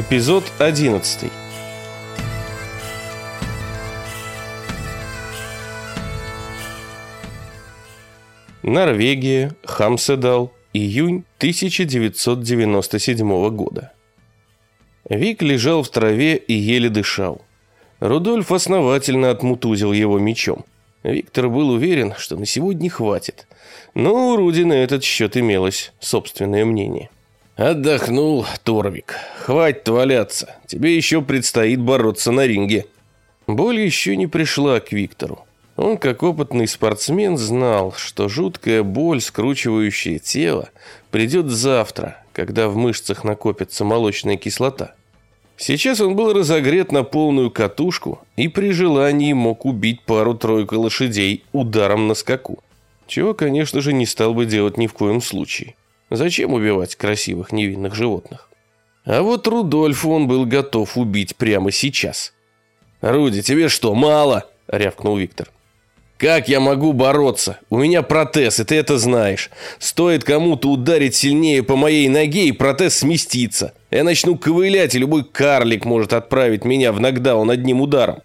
Эпизод 11 Норвегия, Хамседал, июнь 1997 года. Вик лежал в траве и еле дышал. Рудольф основательно отмутузил его мечом. Виктор был уверен, что на сегодня хватит. Но у Руди на этот счет имелось собственное мнение. «Отдохнул, Торвик. Хватит валяться. Тебе еще предстоит бороться на ринге». Боль еще не пришла к Виктору. Он, как опытный спортсмен, знал, что жуткая боль, скручивающая тело, придет завтра, когда в мышцах накопится молочная кислота. Сейчас он был разогрет на полную катушку и при желании мог убить пару-тройку лошадей ударом на скаку. Чего, конечно же, не стал бы делать ни в коем случае. Зачем убивать красивых невинных животных? А вот Рудольфу он был готов убить прямо сейчас. «Руди, тебе что, мало?» – рявкнул Виктор. Как я могу бороться? У меня протез, и ты это знаешь. Стоит кому-то ударить сильнее по моей ноге, и протез сместится. Я начну ковылять, и любой карлик может отправить меня в нокдаун одним ударом.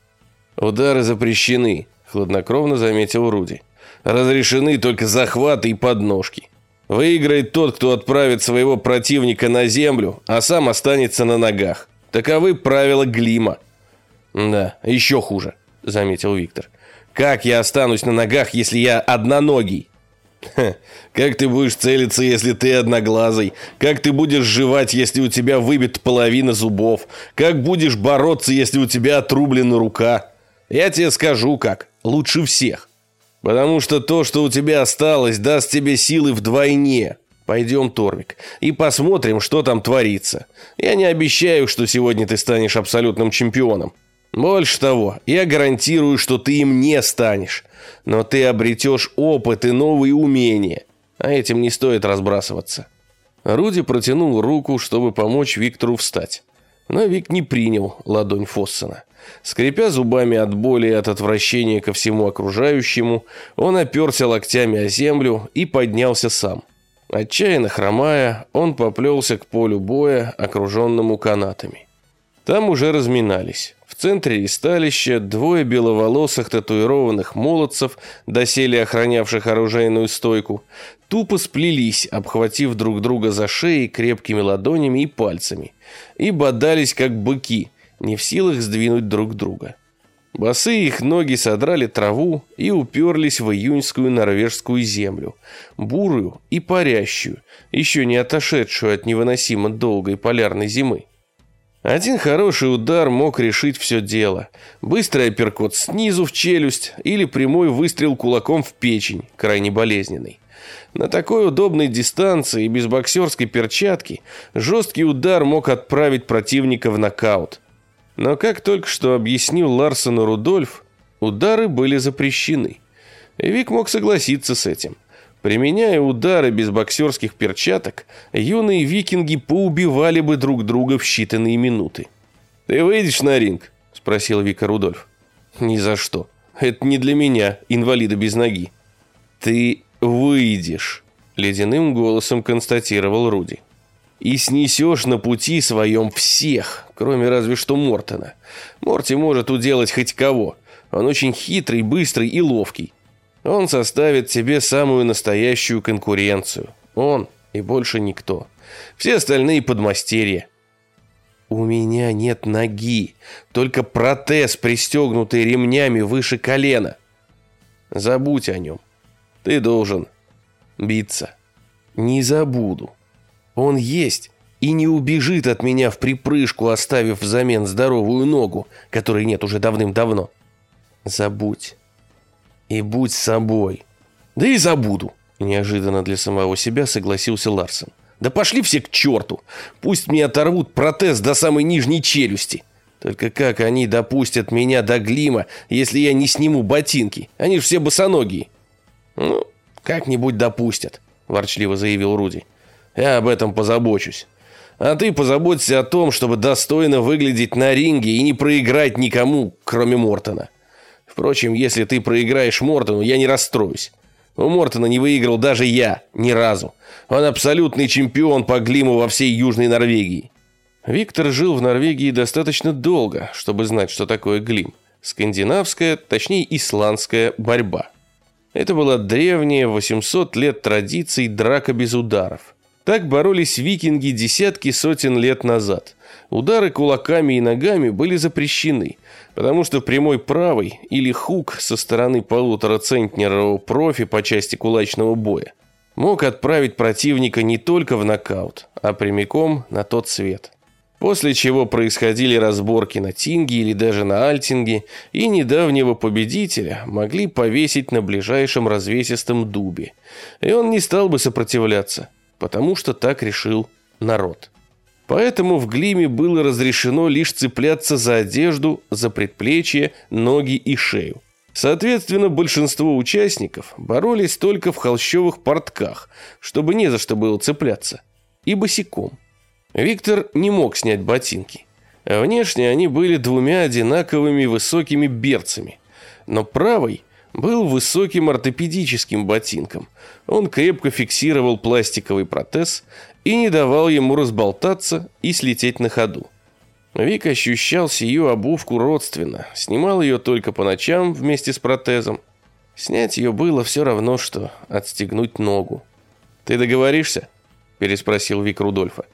Удары запрещены, хладнокровно заметил Руди. Разрешены только захваты и подножки. Выиграет тот, кто отправит своего противника на землю, а сам останется на ногах. Таковы правила Глима. Да, еще хуже, заметил Виктор. Как я останусь на ногах, если я одноногий? Ха, как ты будешь целиться, если ты одноглазый? Как ты будешь жевать, если у тебя выбит половина зубов? Как будешь бороться, если у тебя отрублена рука? Я тебе скажу как. Лучше всех. Потому что то, что у тебя осталось, даст тебе силы вдвойне. Пойдем, Торвик, и посмотрим, что там творится. Я не обещаю, что сегодня ты станешь абсолютным чемпионом. Больше того, я гарантирую, что ты им не станешь. Но ты обретешь опыт и новые умения. А этим не стоит разбрасываться. Руди протянул руку, чтобы помочь Виктору встать. Но Вик не принял ладонь Фоссена. Скрипя зубами от боли и от отвращения ко всему окружающему, он оперся локтями о землю и поднялся сам. Отчаянно хромая, он поплелся к полю боя, окруженному канатами. Там уже разминались. В центре ристалища двое беловолосых татуированных молодцев, доселе охранявших оружейную стойку, тупо сплелись, обхватив друг друга за шеи крепкими ладонями и пальцами, и бодались, как быки, не в силах сдвинуть друг друга. Босые их ноги содрали траву и уперлись в июньскую норвежскую землю, бурую и парящую, еще не отошедшую от невыносимо долгой полярной зимы. Один хороший удар мог решить все дело. Быстрый апперкот снизу в челюсть или прямой выстрел кулаком в печень, крайне болезненный. На такой удобной дистанции и без боксерской перчатки жесткий удар мог отправить противника в нокаут. Но как только что объяснил Ларсону Рудольф, удары были запрещены. Вик мог согласиться с этим. Применяя удары без боксерских перчаток, юные викинги поубивали бы друг друга в считанные минуты. «Ты выйдешь на ринг?» – спросил Вика Рудольф. «Ни за что. Это не для меня, инвалида без ноги». «Ты выйдешь», – ледяным голосом констатировал Руди. «И снесешь на пути своем всех, кроме разве что Мортона. Морти может уделать хоть кого. Он очень хитрый, быстрый и ловкий. Он составит тебе самую настоящую конкуренцию. Он и больше никто. Все остальные подмастерья. У меня нет ноги, только протез, пристегнутый ремнями выше колена. Забудь о нем. Ты должен биться. Не забуду. Он есть и не убежит от меня в припрыжку, оставив взамен здоровую ногу, которой нет уже давным-давно. Забудь и будь собой. Да и забуду. Неожиданно для самого себя согласился Ларсон. Да пошли все к черту. Пусть мне оторвут протез до самой нижней челюсти. Только как они допустят меня до глима, если я не сниму ботинки? Они же все босоногие. Ну, как-нибудь допустят, ворчливо заявил Руди. Я об этом позабочусь. А ты позаботься о том, чтобы достойно выглядеть на ринге и не проиграть никому, кроме Мортона. Впрочем, если ты проиграешь Мортону, я не расстроюсь. У Мортона не выиграл даже я, ни разу. Он абсолютный чемпион по глиму во всей Южной Норвегии. Виктор жил в Норвегии достаточно долго, чтобы знать, что такое глим. Скандинавская, точнее исландская борьба. Это была древняя, 800 лет традиций драка без ударов. Так боролись викинги десятки сотен лет назад. Удары кулаками и ногами были запрещены, потому что прямой правый или хук со стороны полуторацентнерового профи по части кулачного боя мог отправить противника не только в нокаут, а прямиком на тот свет. После чего происходили разборки на Тинге или даже на Альтинге, и недавнего победителя могли повесить на ближайшем развесистом дубе. И он не стал бы сопротивляться, потому что так решил народ. Поэтому в Глиме было разрешено лишь цепляться за одежду, за предплечье, ноги и шею. Соответственно, большинство участников боролись только в холщовых портках, чтобы не за что было цепляться, и босиком. Виктор не мог снять ботинки. Внешне они были двумя одинаковыми высокими берцами, но правый был высоким ортопедическим ботинком. Он крепко фиксировал пластиковый протез и не давал ему разболтаться и слететь на ходу. Вик ощущал сию обувку родственно, снимал ее только по ночам вместе с протезом. Снять ее было все равно, что отстегнуть ногу. «Ты договоришься?» – переспросил Вик Рудольфа.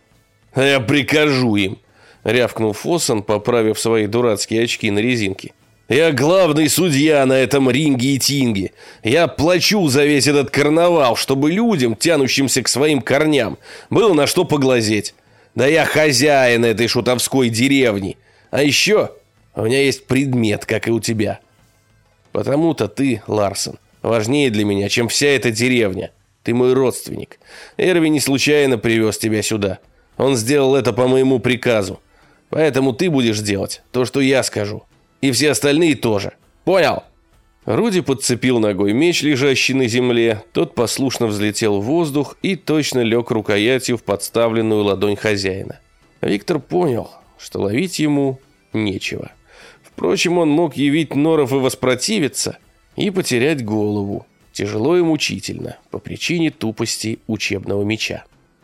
«А я прикажу им!» — рявкнул Фоссон, поправив свои дурацкие очки на резинке. «Я главный судья на этом ринге и тинге. Я плачу за весь этот карнавал, чтобы людям, тянущимся к своим корням, было на что поглазеть. Да я хозяин этой шутовской деревни. А еще у меня есть предмет, как и у тебя. Потому-то ты, Ларсон, важнее для меня, чем вся эта деревня. Ты мой родственник. Эрви не случайно привез тебя сюда. Он сделал это по моему приказу. Поэтому ты будешь делать то, что я скажу. И все остальные тоже. Понял?» Руди подцепил ногой меч, лежащий на земле. Тот послушно взлетел в воздух и точно лег рукоятью в подставленную ладонь хозяина. Виктор понял, что ловить ему нечего. Впрочем, он мог явить норов и воспротивиться, и потерять голову, тяжело и мучительно, по причине тупости учебного меча.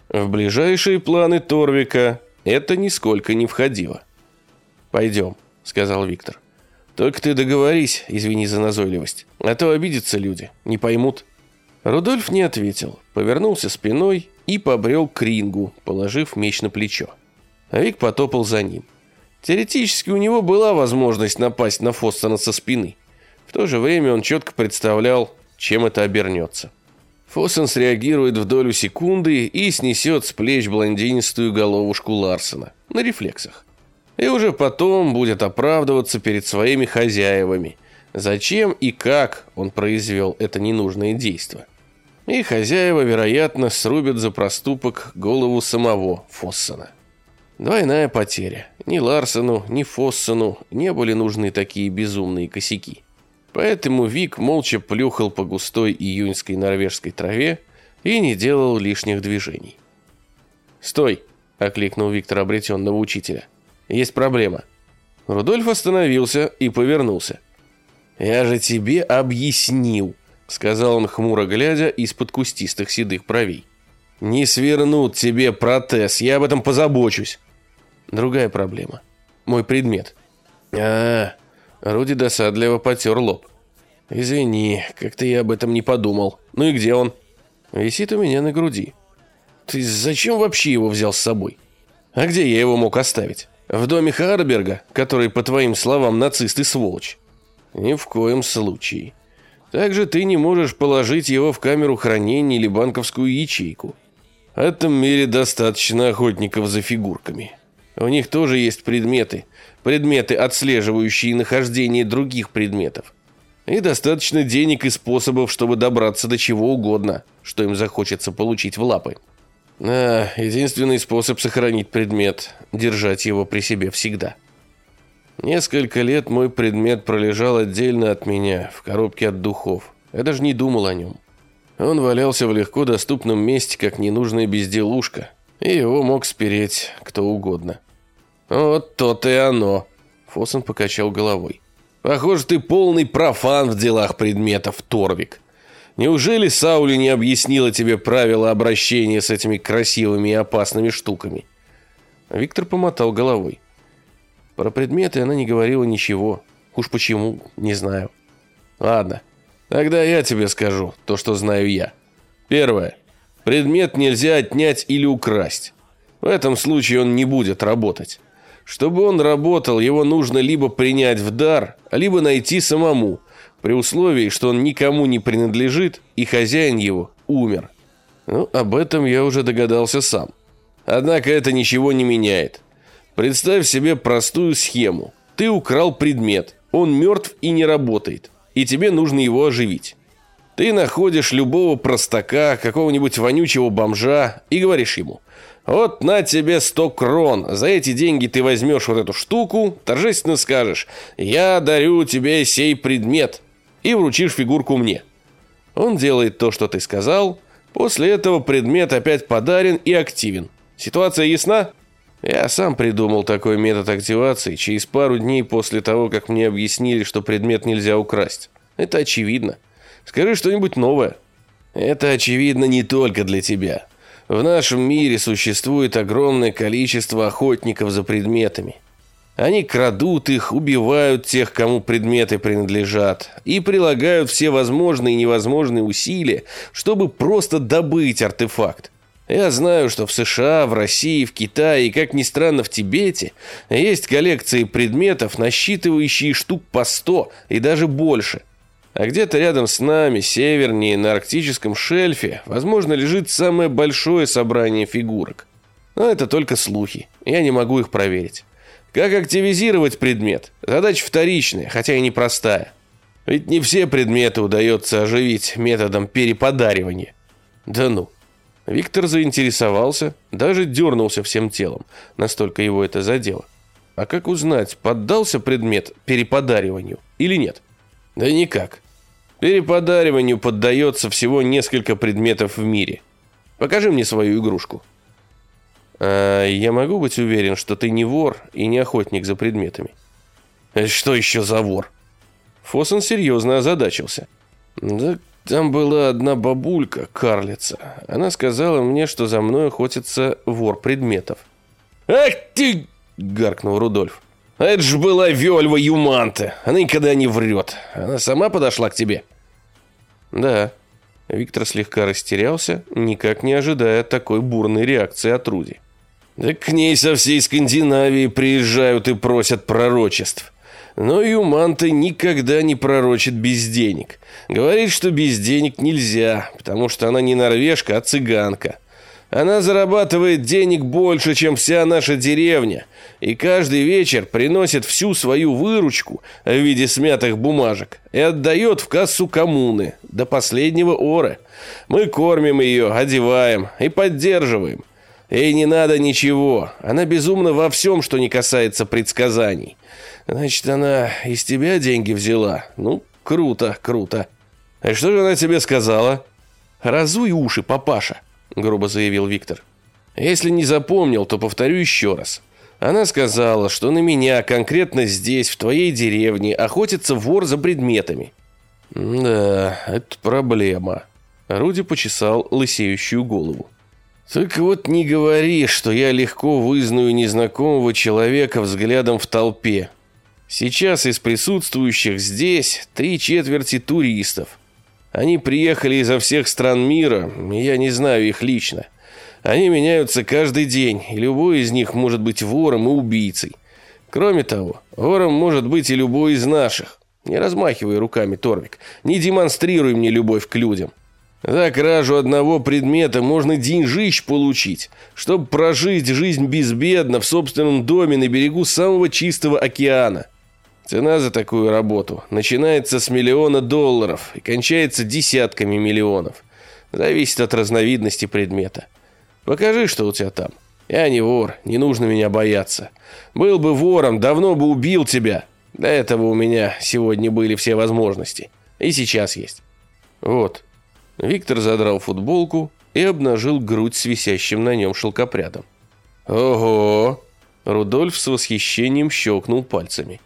В ближайшие планы Торвика это нисколько не входило. «Пойдем», — сказал Виктор. «Только ты договорись, извини за назойливость, а то обидятся люди, не поймут». Рудольф не ответил, повернулся спиной и побрел к рингу, положив меч на плечо. А Вик потопал за ним. Теоретически у него была возможность напасть на Фостона со спины. В то же время он четко представлял, чем это обернется. Фоссен среагирует в долю секунды и снесет с плеч блондинистую головушку Ларсена на рефлексах. И уже потом будет оправдываться перед своими хозяевами, зачем и как он произвел это ненужное действие. И хозяева, вероятно, срубят за проступок голову самого Фоссена. Двойная потеря. Ни Ларсену, ни Фоссену не были нужны такие безумные косяки. Поэтому Вик молча плюхал по густой июньской норвежской траве и не делал лишних движений. «Стой!» – окликнул Виктор обретенного учителя. «Есть проблема». Рудольф остановился и повернулся. «Я же тебе объяснил», – сказал он хмуро глядя из-под кустистых седых бровей. «Не свернут тебе протез, я об этом позабочусь». Другая проблема. Мой предмет. А, Руди досадливо потер лоб. «Извини, как-то я об этом не подумал. Ну и где он?» «Висит у меня на груди». «Ты зачем вообще его взял с собой?» «А где я его мог оставить? В доме Харберга, который, по твоим словам, нацист и сволочь?» «Ни в коем случае. Также ты не можешь положить его в камеру хранения или банковскую ячейку. В этом мире достаточно охотников за фигурками. У них тоже есть предметы, предметы, отслеживающие нахождение других предметов. И достаточно денег и способов, чтобы добраться до чего угодно, что им захочется получить в лапы. А, единственный способ сохранить предмет – держать его при себе всегда. Несколько лет мой предмет пролежал отдельно от меня, в коробке от духов. Я даже не думал о нем. Он валялся в легко доступном месте, как ненужная безделушка, и его мог спереть кто угодно. «Вот то-то и оно», — Фоссен покачал головой. «Похоже, ты полный профан в делах предметов, Торвик. Неужели Саули не объяснила тебе правила обращения с этими красивыми и опасными штуками? Виктор помотал головой. Про предметы она не говорила ничего. Уж почему, не знаю. Ладно, тогда я тебе скажу то, что знаю я. Первое. Предмет нельзя отнять или украсть. В этом случае он не будет работать. Чтобы он работал, его нужно либо принять в дар, либо найти самому, при условии, что он никому не принадлежит и хозяин его умер. Ну, об этом я уже догадался сам. Однако это ничего не меняет. Представь себе простую схему. Ты украл предмет, он мертв и не работает, и тебе нужно его оживить. Ты находишь любого простака, какого-нибудь вонючего бомжа и говоришь ему, вот на тебе 100 крон, за эти деньги ты возьмешь вот эту штуку, торжественно скажешь, я дарю тебе сей предмет, и вручишь фигурку мне. Он делает то, что ты сказал, после этого предмет опять подарен и активен. Ситуация ясна? Я сам придумал такой метод активации через пару дней после того, как мне объяснили, что предмет нельзя украсть. Это очевидно. Скажи что-нибудь новое. Это очевидно не только для тебя. В нашем мире существует огромное количество охотников за предметами. Они крадут их, убивают тех, кому предметы принадлежат, и прилагают все возможные и невозможные усилия, чтобы просто добыть артефакт. Я знаю, что в США, в России, в Китае и, как ни странно, в Тибете есть коллекции предметов, насчитывающие штук по сто и даже больше – а где-то рядом с нами, севернее, на арктическом шельфе, возможно, лежит самое большое собрание фигурок. Но это только слухи, я не могу их проверить. Как активизировать предмет? Задача вторичная, хотя и непростая. Ведь не все предметы удается оживить методом переподаривания. Да ну. Виктор заинтересовался, даже дернулся всем телом, настолько его это задело. А как узнать, поддался предмет переподариванию или нет? Да никак. Переподариванию поддается всего несколько предметов в мире. Покажи мне свою игрушку. А я могу быть уверен, что ты не вор и не охотник за предметами? Что еще за вор? Фосон серьезно озадачился. Да там была одна бабулька, карлица. Она сказала мне, что за мной охотится вор предметов. «Ах ты!» — гаркнул Рудольф. Это ж была Вельва Юманте. Она никогда не врет. Она сама подошла к тебе? Да. Виктор слегка растерялся, никак не ожидая такой бурной реакции от Руди. Да к ней со всей Скандинавии приезжают и просят пророчеств. Но Юманта никогда не пророчит без денег. Говорит, что без денег нельзя, потому что она не норвежка, а цыганка. Она зарабатывает денег больше, чем вся наша деревня, и каждый вечер приносит всю свою выручку в виде смятых бумажек и отдает в кассу коммуны до последнего оры. Мы кормим ее, одеваем и поддерживаем. Ей не надо ничего. Она безумна во всем, что не касается предсказаний. Значит, она из тебя деньги взяла? Ну, круто, круто. А что же она тебе сказала? Разуй уши, папаша грубо заявил Виктор. Если не запомнил, то повторю еще раз. Она сказала, что на меня конкретно здесь, в твоей деревне, охотится вор за предметами. Да, это проблема. Руди почесал лысеющую голову. Так вот не говори, что я легко вызнаю незнакомого человека взглядом в толпе. Сейчас из присутствующих здесь три четверти туристов. Они приехали изо всех стран мира, и я не знаю их лично. Они меняются каждый день, и любой из них может быть вором и убийцей. Кроме того, вором может быть и любой из наших. Не размахивай руками, Торвик, не демонстрируй мне любовь к людям. За кражу одного предмета можно деньжищ получить, чтобы прожить жизнь безбедно в собственном доме на берегу самого чистого океана. Цена за такую работу начинается с миллиона долларов и кончается десятками миллионов. Зависит от разновидности предмета. Покажи, что у тебя там. Я не вор, не нужно меня бояться. Был бы вором, давно бы убил тебя. До этого у меня сегодня были все возможности. И сейчас есть. Вот. Виктор задрал футболку и обнажил грудь с висящим на нем шелкопрядом. Ого! Рудольф с восхищением щелкнул пальцами.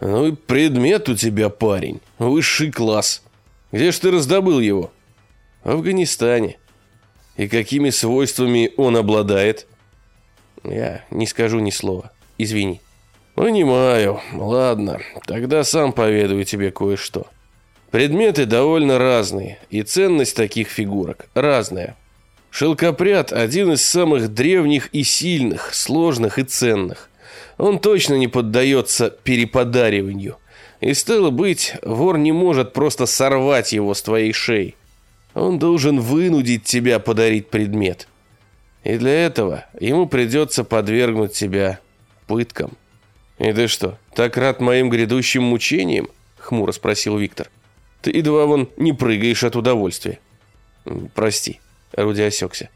Ну и предмет у тебя, парень. Высший класс. Где ж ты раздобыл его? В Афганистане. И какими свойствами он обладает? Я не скажу ни слова. Извини. Понимаю. Ладно, тогда сам поведаю тебе кое-что. Предметы довольно разные, и ценность таких фигурок разная. Шелкопряд – один из самых древних и сильных, сложных и ценных. Он точно не поддается переподариванию. И стало быть, вор не может просто сорвать его с твоей шеи. Он должен вынудить тебя подарить предмет. И для этого ему придется подвергнуть тебя пыткам. «И ты что, так рад моим грядущим мучениям?» – хмуро спросил Виктор. «Ты едва вон не прыгаешь от удовольствия». «Прости», – Руди осекся.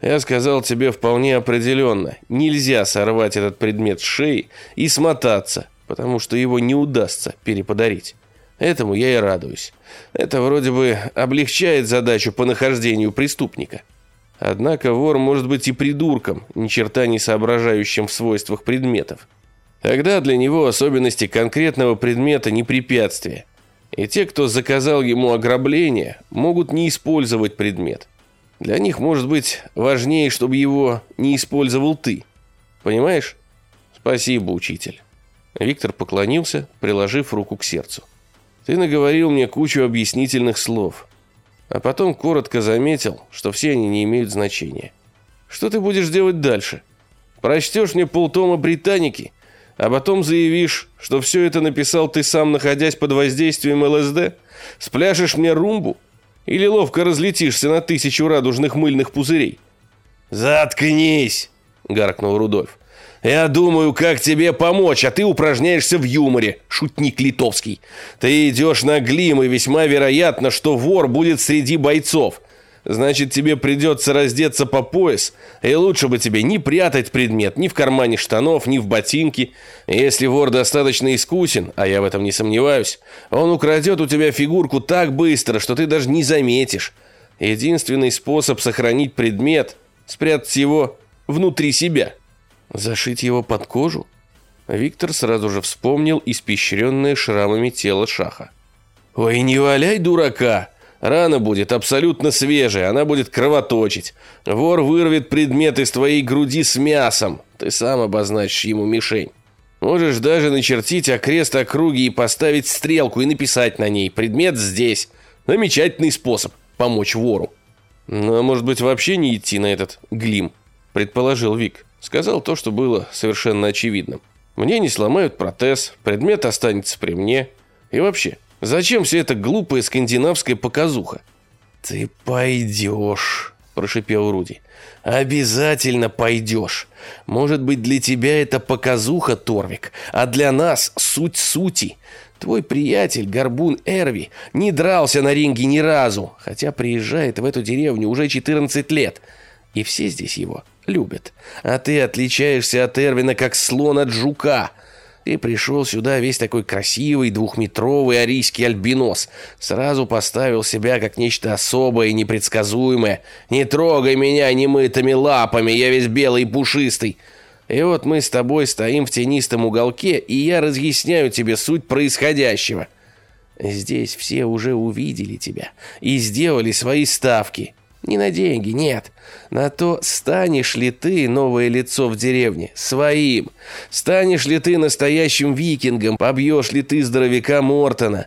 «Я сказал тебе вполне определенно, нельзя сорвать этот предмет с шеи и смотаться, потому что его не удастся переподарить. Этому я и радуюсь. Это вроде бы облегчает задачу по нахождению преступника». Однако вор может быть и придурком, ни черта не соображающим в свойствах предметов. Тогда для него особенности конкретного предмета не препятствие. И те, кто заказал ему ограбление, могут не использовать предмет. Для них может быть важнее, чтобы его не использовал ты. Понимаешь? Спасибо, учитель. Виктор поклонился, приложив руку к сердцу. Ты наговорил мне кучу объяснительных слов. А потом коротко заметил, что все они не имеют значения. Что ты будешь делать дальше? Прочтешь мне полтома британики а потом заявишь, что все это написал ты сам, находясь под воздействием ЛСД? Спляшешь мне румбу? Или ловко разлетишься на тысячу радужных мыльных пузырей?» «Заткнись!» — гаркнул Рудольф. «Я думаю, как тебе помочь, а ты упражняешься в юморе, шутник литовский. Ты идешь на глим, и весьма вероятно, что вор будет среди бойцов. Значит, тебе придется раздеться по пояс, и лучше бы тебе не прятать предмет ни в кармане штанов, ни в ботинке. Если вор достаточно искусен, а я в этом не сомневаюсь, он украдет у тебя фигурку так быстро, что ты даже не заметишь. Единственный способ сохранить предмет – спрятать его внутри себя. Зашить его под кожу? Виктор сразу же вспомнил испещренное шрамами тело Шаха. «Ой, не валяй дурака!» Рана будет абсолютно свежая, она будет кровоточить. Вор вырвет предмет из твоей груди с мясом. Ты сам обозначишь ему мишень. Можешь даже начертить окрест округи и поставить стрелку и написать на ней «Предмет здесь». Замечательный способ помочь вору. Ну, а может быть вообще не идти на этот глим, предположил Вик. Сказал то, что было совершенно очевидным. Мне не сломают протез, предмет останется при мне. И вообще, Зачем вся эта глупая скандинавская показуха? Ты пойдешь, прошипел Руди. Обязательно пойдешь. Может быть, для тебя это показуха, Торвик, а для нас суть сути. Твой приятель, Горбун Эрви, не дрался на ринге ни разу, хотя приезжает в эту деревню уже 14 лет. И все здесь его любят. А ты отличаешься от Эрвина как слон от жука. Ты пришел сюда весь такой красивый, двухметровый арийский альбинос. Сразу поставил себя как нечто особое и непредсказуемое. Не трогай меня немытыми лапами, я весь белый и пушистый. И вот мы с тобой стоим в тенистом уголке, и я разъясняю тебе суть происходящего. Здесь все уже увидели тебя и сделали свои ставки. Не на деньги, нет. На то, станешь ли ты новое лицо в деревне, своим. Станешь ли ты настоящим викингом, побьешь ли ты здоровяка Мортона.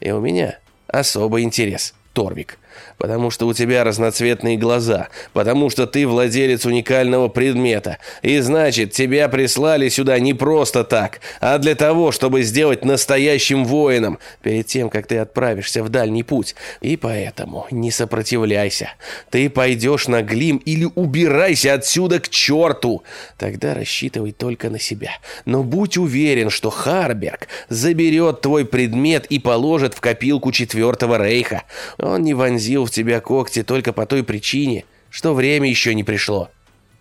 И у меня особый интерес, Торвик потому что у тебя разноцветные глаза, потому что ты владелец уникального предмета, и значит, тебя прислали сюда не просто так, а для того, чтобы сделать настоящим воином перед тем, как ты отправишься в дальний путь. И поэтому не сопротивляйся. Ты пойдешь на Глим или убирайся отсюда к черту. Тогда рассчитывай только на себя. Но будь уверен, что Харберг заберет твой предмет и положит в копилку Четвертого Рейха. Он не вонзил в тебя когти только по той причине, что время еще не пришло.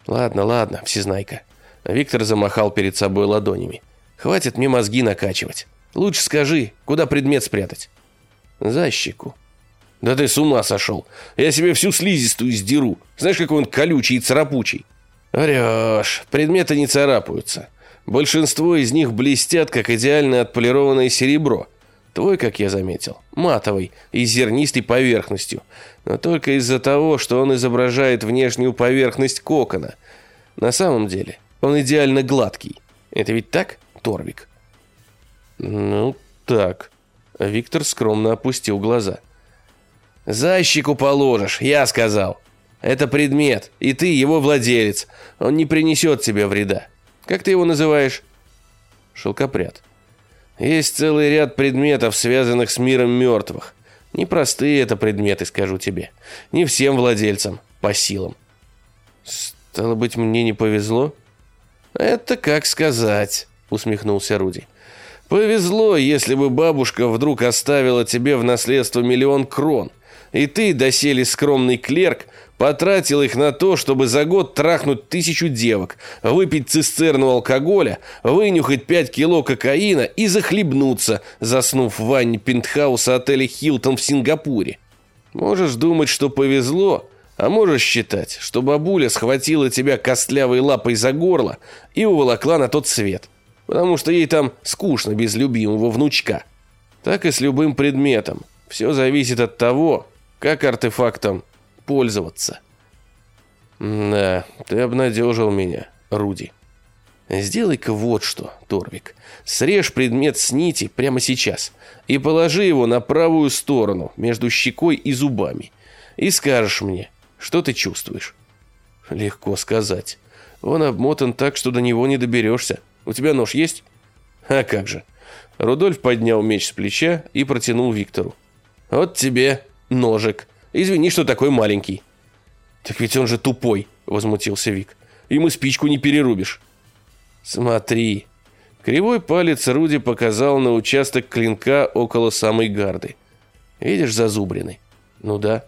Ладно, ладно, всезнайка. Виктор замахал перед собой ладонями. Хватит мне мозги накачивать. Лучше скажи, куда предмет спрятать? За щеку. Да ты с ума сошел. Я себе всю слизистую сдеру. Знаешь, какой он колючий и царапучий. Врешь. Предметы не царапаются. Большинство из них блестят, как идеально отполированное серебро. Твой, как я заметил, матовый и зернистой поверхностью, но только из-за того, что он изображает внешнюю поверхность кокона. На самом деле, Он идеально гладкий. Это ведь так, Торвик? Ну, так. Виктор скромно опустил глаза. «Защику положишь, я сказал. Это предмет, и ты его владелец. Он не принесет тебе вреда. Как ты его называешь?» Шелкопряд. «Есть целый ряд предметов, связанных с миром мертвых. Непростые это предметы, скажу тебе. Не всем владельцам по силам. Стало быть, мне не повезло? Это как сказать, усмехнулся Руди. Повезло, если бы бабушка вдруг оставила тебе в наследство миллион крон, и ты, доселе скромный клерк, потратил их на то, чтобы за год трахнуть тысячу девок, выпить цистерну алкоголя, вынюхать пять кило кокаина и захлебнуться, заснув в ванне пентхауса отеля «Хилтон» в Сингапуре. Можешь думать, что повезло, а можешь считать, что бабуля схватила тебя костлявой лапой за горло и уволокла на тот свет, потому что ей там скучно без любимого внучка. Так и с любым предметом. Все зависит от того, как артефактом пользоваться. Да, ты обнадежил меня, Руди. Сделай-ка вот что, Торвик. Срежь предмет с нити прямо сейчас и положи его на правую сторону, между щекой и зубами. И скажешь мне, что ты чувствуешь? Легко сказать. Он обмотан так, что до него не доберешься. У тебя нож есть? А как же. Рудольф поднял меч с плеча и протянул Виктору. Вот тебе ножик. Извини, что такой маленький». «Так ведь он же тупой», — возмутился Вик. «Ему спичку не перерубишь». «Смотри». Кривой палец Руди показал на участок клинка около самой гарды. «Видишь зазубрины?» «Ну да.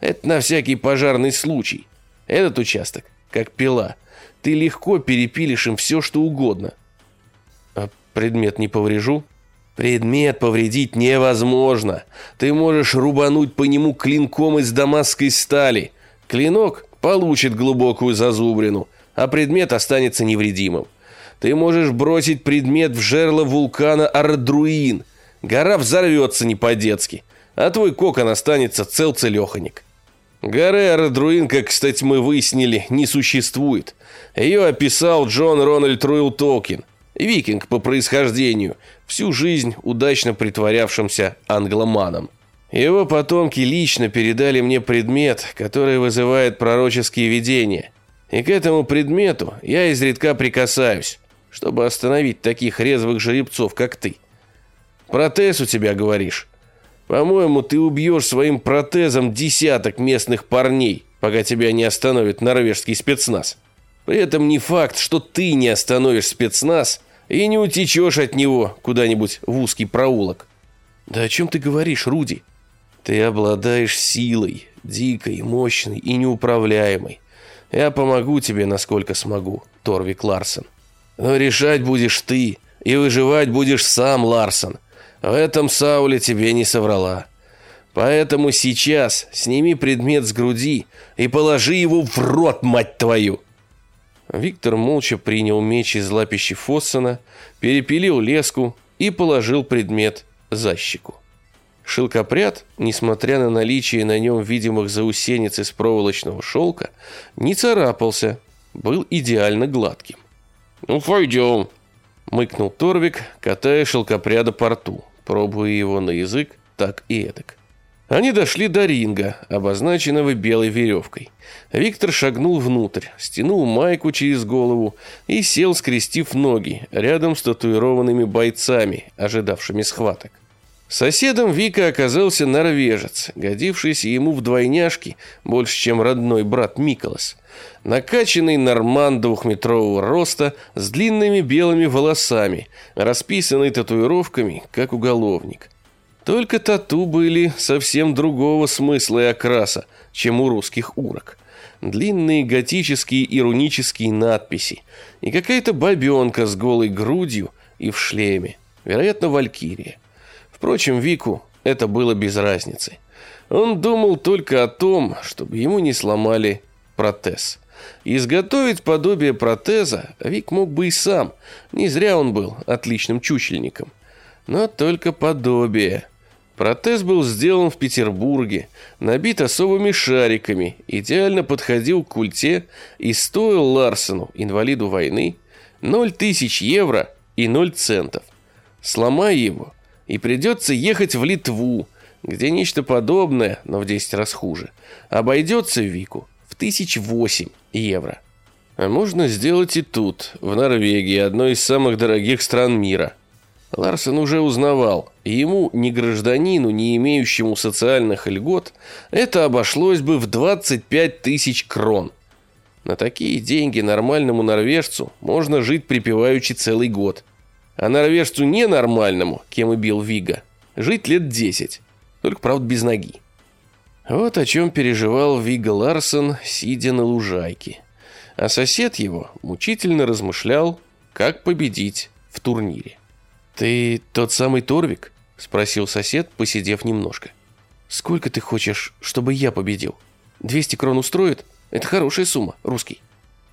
Это на всякий пожарный случай. Этот участок, как пила. Ты легко перепилишь им все, что угодно». «А предмет не поврежу?» Предмет повредить невозможно. Ты можешь рубануть по нему клинком из дамасской стали. Клинок получит глубокую зазубрину, а предмет останется невредимым. Ты можешь бросить предмет в жерло вулкана Ардруин. Гора взорвется не по-детски, а твой кокон останется цел-целеханик. Горы Ардруин, как, кстати, мы выяснили, не существует. Ее описал Джон Рональд Руил Толкин викинг по происхождению, всю жизнь удачно притворявшимся англоманом. Его потомки лично передали мне предмет, который вызывает пророческие видения. И к этому предмету я изредка прикасаюсь, чтобы остановить таких резвых жеребцов, как ты. Протез у тебя, говоришь? По-моему, ты убьешь своим протезом десяток местных парней, пока тебя не остановит норвежский спецназ. При этом не факт, что ты не остановишь спецназ, и не утечешь от него куда-нибудь в узкий проулок. Да о чем ты говоришь, Руди? Ты обладаешь силой, дикой, мощной и неуправляемой. Я помогу тебе, насколько смогу, Торвик Ларсон. Но решать будешь ты, и выживать будешь сам, Ларсон. В этом Сауля тебе не соврала. Поэтому сейчас сними предмет с груди и положи его в рот, мать твою!» Виктор молча принял меч из лапищи Фоссона, перепилил леску и положил предмет за щеку. Шелкопряд, несмотря на наличие на нем видимых заусенец из проволочного шелка, не царапался, был идеально гладким. «Ну, пойдем», — мыкнул Торвик, катая шелкопряда по рту, пробуя его на язык так и эдак. Они дошли до ринга, обозначенного белой веревкой. Виктор шагнул внутрь, стянул майку через голову и сел, скрестив ноги, рядом с татуированными бойцами, ожидавшими схваток. Соседом Вика оказался норвежец, годившийся ему в двойняшки больше, чем родной брат Миколас. Накачанный норман двухметрового роста с длинными белыми волосами, расписанный татуировками, как уголовник – только тату были совсем другого смысла и окраса, чем у русских урок. Длинные готические иронические надписи и какая-то бабенка с голой грудью и в шлеме, вероятно, валькирия. Впрочем, Вику это было без разницы. Он думал только о том, чтобы ему не сломали протез. Изготовить подобие протеза Вик мог бы и сам, не зря он был отличным чучельником. Но только подобие – Протез был сделан в Петербурге, набит особыми шариками, идеально подходил к культе и стоил Ларсену, инвалиду войны, 0 тысяч евро и 0 центов. Сломай его, и придется ехать в Литву, где нечто подобное, но в 10 раз хуже, обойдется Вику в тысяч восемь евро. А можно сделать и тут, в Норвегии, одной из самых дорогих стран мира. Ларсен уже узнавал, ему, не гражданину, не имеющему социальных льгот, это обошлось бы в 25 тысяч крон. На такие деньги нормальному норвежцу можно жить припеваючи целый год. А норвежцу ненормальному, кем и бил Вига, жить лет 10, только, правда, без ноги. Вот о чем переживал Вига Ларсон, сидя на лужайке. А сосед его мучительно размышлял, как победить в турнире. «Ты тот самый Торвик?» – спросил сосед, посидев немножко. «Сколько ты хочешь, чтобы я победил? 200 крон устроит? Это хорошая сумма, русский».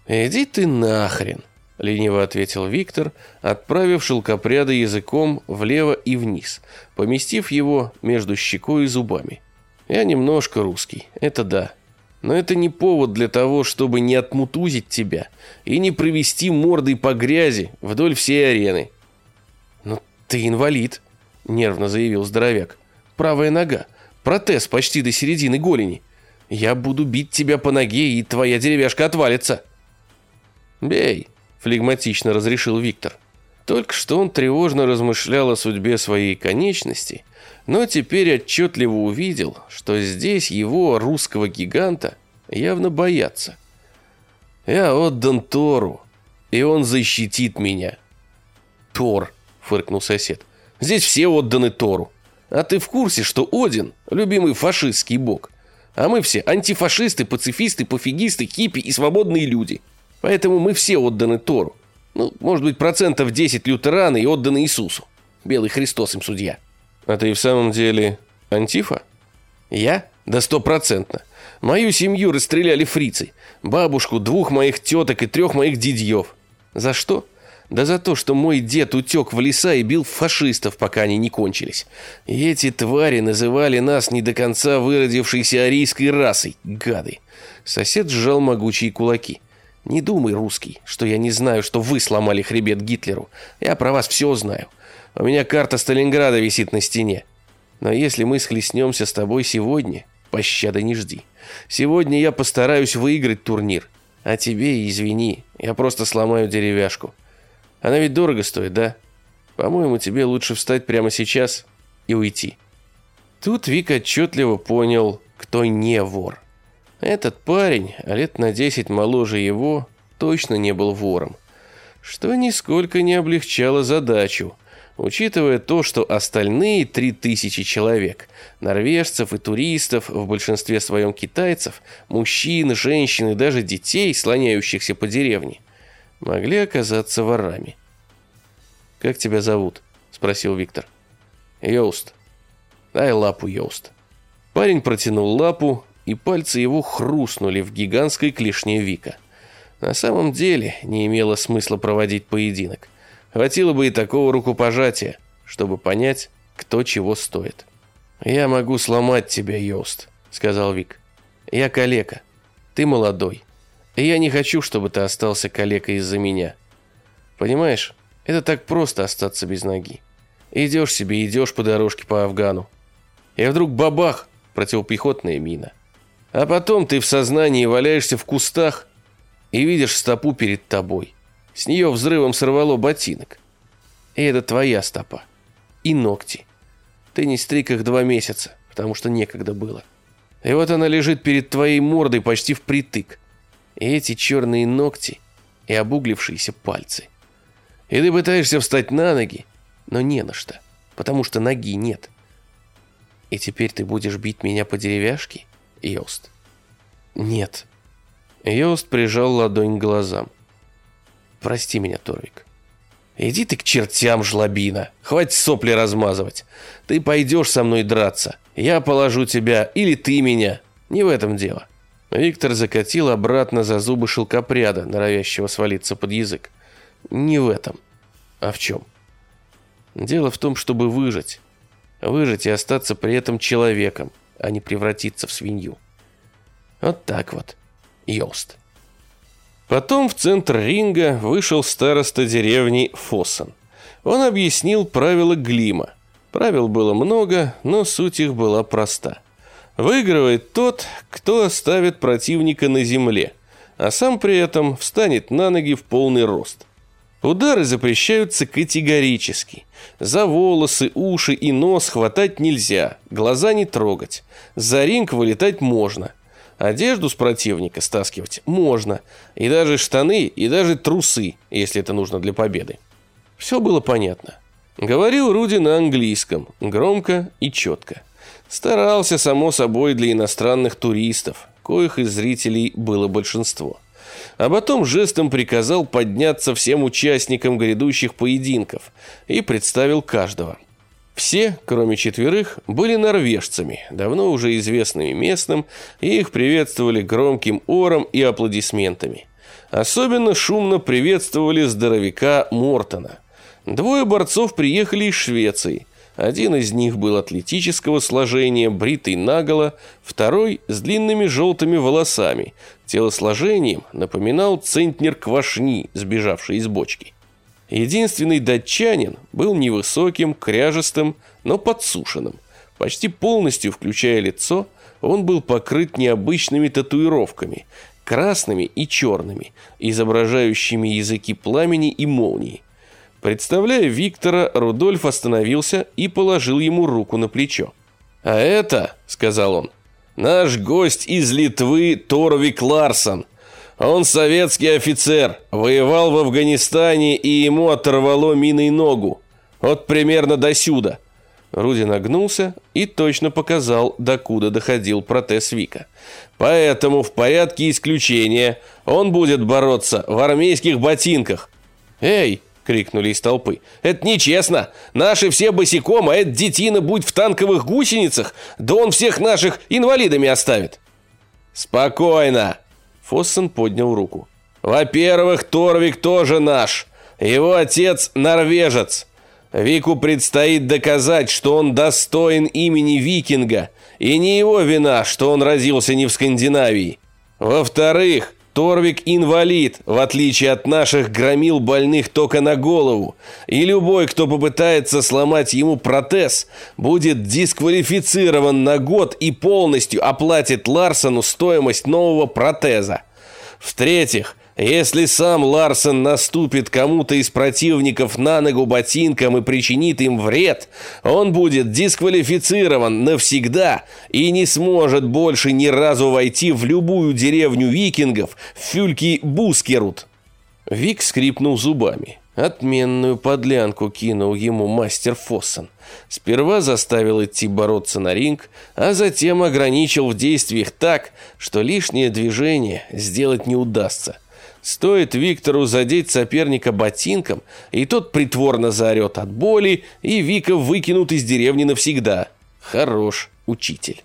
«Иди ты нахрен», – лениво ответил Виктор, отправив шелкопряда языком влево и вниз, поместив его между щекой и зубами. «Я немножко русский, это да. Но это не повод для того, чтобы не отмутузить тебя и не провести мордой по грязи вдоль всей арены». «Ты инвалид», — нервно заявил здоровяк. «Правая нога. Протез почти до середины голени. Я буду бить тебя по ноге, и твоя деревяшка отвалится». «Бей», — флегматично разрешил Виктор. Только что он тревожно размышлял о судьбе своей конечности, но теперь отчетливо увидел, что здесь его, русского гиганта, явно боятся. «Я отдан Тору, и он защитит меня». «Тор», фыркнул сосед. «Здесь все отданы Тору. А ты в курсе, что Один – любимый фашистский бог? А мы все антифашисты, пацифисты, пофигисты, хиппи и свободные люди. Поэтому мы все отданы Тору. Ну, может быть, процентов 10 лютераны и отданы Иисусу. Белый Христос им судья». «А ты в самом деле антифа?» «Я? Да стопроцентно. Мою семью расстреляли фрицы. Бабушку, двух моих теток и трех моих дядьев. За что?» Да за то, что мой дед утек в леса и бил фашистов, пока они не кончились. И эти твари называли нас не до конца выродившейся арийской расой, гады. Сосед сжал могучие кулаки. Не думай, русский, что я не знаю, что вы сломали хребет Гитлеру. Я про вас все знаю. У меня карта Сталинграда висит на стене. Но если мы схлестнемся с тобой сегодня, пощады не жди. Сегодня я постараюсь выиграть турнир. А тебе, извини, я просто сломаю деревяшку. Она ведь дорого стоит, да? По-моему, тебе лучше встать прямо сейчас и уйти. Тут Вик отчетливо понял, кто не вор. Этот парень, а лет на 10 моложе его, точно не был вором. Что нисколько не облегчало задачу, учитывая то, что остальные 3000 человек, норвежцев и туристов, в большинстве своем китайцев, мужчин, женщин и даже детей, слоняющихся по деревне, могли оказаться ворами. «Как тебя зовут?» – спросил Виктор. «Йоуст». «Дай лапу, Йоуст». Парень протянул лапу, и пальцы его хрустнули в гигантской клешне Вика. На самом деле не имело смысла проводить поединок. Хватило бы и такого рукопожатия, чтобы понять, кто чего стоит. «Я могу сломать тебя, Йост», — сказал Вик. «Я калека. Ты молодой. И я не хочу, чтобы ты остался калекой из-за меня. Понимаешь, это так просто остаться без ноги. Идешь себе, идешь по дорожке по Афгану. И вдруг бабах, противопехотная мина. А потом ты в сознании валяешься в кустах и видишь стопу перед тобой. С нее взрывом сорвало ботинок. И это твоя стопа. И ногти. Ты не стриг их два месяца, потому что некогда было. И вот она лежит перед твоей мордой почти впритык и эти черные ногти и обуглившиеся пальцы. И ты пытаешься встать на ноги, но не на что, потому что ноги нет. И теперь ты будешь бить меня по деревяшке, Йост? Нет. Йост прижал ладонь к глазам. Прости меня, Торвик. Иди ты к чертям, жлобина. Хватит сопли размазывать. Ты пойдешь со мной драться. Я положу тебя или ты меня. Не в этом дело. Виктор закатил обратно за зубы шелкопряда, норовящего свалиться под язык. Не в этом. А в чем? Дело в том, чтобы выжить. Выжить и остаться при этом человеком, а не превратиться в свинью. Вот так вот. Йост. Потом в центр ринга вышел староста деревни Фоссен. Он объяснил правила глима. Правил было много, но суть их была проста. Выигрывает тот, кто оставит противника на земле, а сам при этом встанет на ноги в полный рост. Удары запрещаются категорически. За волосы, уши и нос хватать нельзя, глаза не трогать. За ринг вылетать можно. Одежду с противника стаскивать можно. И даже штаны, и даже трусы, если это нужно для победы. Все было понятно. Говорил Руди на английском, громко и четко. Старался, само собой, для иностранных туристов, коих из зрителей было большинство. А потом жестом приказал подняться всем участникам грядущих поединков и представил каждого. Все, кроме четверых, были норвежцами, давно уже известными местным, и их приветствовали громким ором и аплодисментами. Особенно шумно приветствовали здоровяка Мортона. Двое борцов приехали из Швеции. Один из них был атлетического сложения, бритый наголо, второй с длинными желтыми волосами. Телосложением напоминал центнер квашни, сбежавший из бочки. Единственный датчанин был невысоким, кряжестым, но подсушенным. Почти полностью включая лицо, он был покрыт необычными татуировками, красными и черными, изображающими языки пламени и молнии. Представляя Виктора, Рудольф остановился и положил ему руку на плечо. «А это, — сказал он, — наш гость из Литвы Торвик Ларсон — он советский офицер, воевал в Афганистане, и ему оторвало миной ногу. Вот примерно до сюда. Руди нагнулся и точно показал, докуда доходил протез Вика. Поэтому в порядке исключения он будет бороться в армейских ботинках. «Эй!» — крикнули из толпы. «Это нечестно! Наши все босиком, а этот детина будет в танковых гусеницах, да он всех наших инвалидами оставит!» «Спокойно!» Фоссен поднял руку. «Во-первых, Торвик тоже наш. Его отец норвежец. Вику предстоит доказать, что он достоин имени викинга, и не его вина, что он родился не в Скандинавии. Во-вторых, Торвик инвалид, в отличие от наших громил больных только на голову, и любой, кто попытается сломать ему протез, будет дисквалифицирован на год и полностью оплатит Ларсону стоимость нового протеза. В-третьих, если сам Ларсон наступит кому-то из противников на ногу ботинком и причинит им вред, он будет дисквалифицирован навсегда и не сможет больше ни разу войти в любую деревню викингов в фюльки Бускерут. Вик скрипнул зубами. Отменную подлянку кинул ему мастер Фоссен. Сперва заставил идти бороться на ринг, а затем ограничил в действиях так, что лишнее движение сделать не удастся. Стоит Виктору задеть соперника ботинком, и тот притворно заорет от боли, и Вика выкинут из деревни навсегда. Хорош учитель.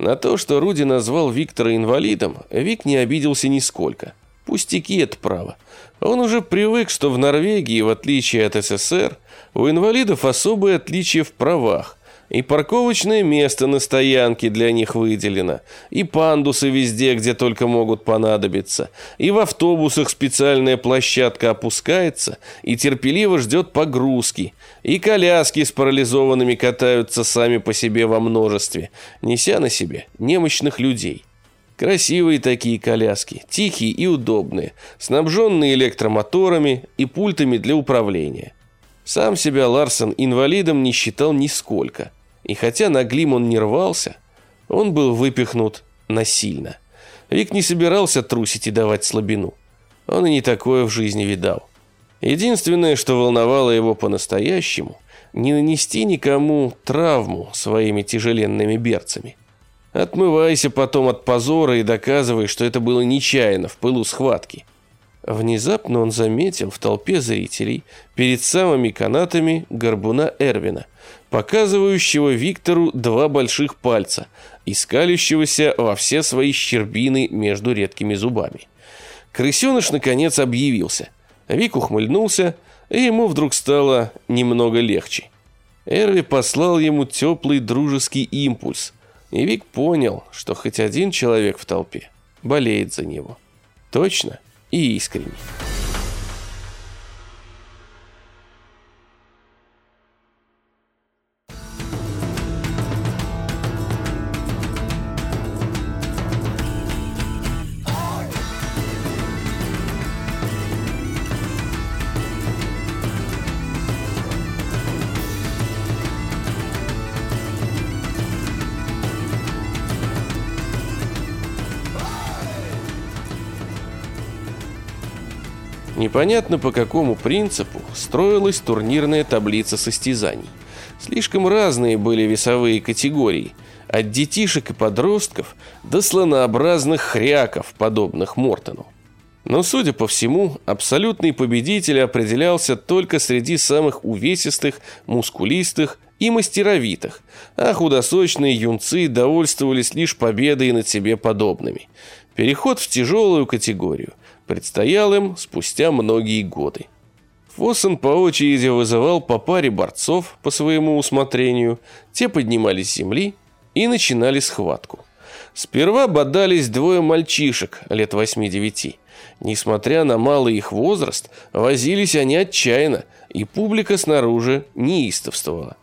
На то, что Руди назвал Виктора инвалидом, Вик не обиделся нисколько. Пустяки это право. Он уже привык, что в Норвегии, в отличие от СССР, у инвалидов особые отличия в правах. И парковочное место на стоянке для них выделено, и пандусы везде, где только могут понадобиться, и в автобусах специальная площадка опускается и терпеливо ждет погрузки, и коляски с парализованными катаются сами по себе во множестве, неся на себе немощных людей. Красивые такие коляски, тихие и удобные, снабженные электромоторами и пультами для управления. Сам себя Ларсон инвалидом не считал нисколько. И хотя на глим он не рвался, он был выпихнут насильно. Вик не собирался трусить и давать слабину. Он и не такое в жизни видал. Единственное, что волновало его по-настоящему, не нанести никому травму своими тяжеленными берцами. Отмывайся потом от позора и доказывай, что это было нечаянно в пылу схватки. Внезапно он заметил в толпе зрителей перед самыми канатами горбуна Эрвина, показывающего Виктору два больших пальца и скалящегося во все свои щербины между редкими зубами. Крысеныш наконец объявился. Вик ухмыльнулся, и ему вдруг стало немного легче. Эрви послал ему теплый дружеский импульс, и Вик понял, что хоть один человек в толпе болеет за него. Точно и искренне. Непонятно по какому принципу строилась турнирная таблица состязаний. Слишком разные были весовые категории, от детишек и подростков до слонообразных хряков, подобных Мортону. Но, судя по всему, абсолютный победитель определялся только среди самых увесистых, мускулистых и мастеровитых, а худосочные юнцы довольствовались лишь победой над себе подобными. Переход в тяжелую категорию предстоял им спустя многие годы. Фоссен по очереди вызывал по паре борцов по своему усмотрению, те поднимались с земли и начинали схватку. Сперва бодались двое мальчишек лет 8-9. Несмотря на малый их возраст, возились они отчаянно, и публика снаружи неистовствовала.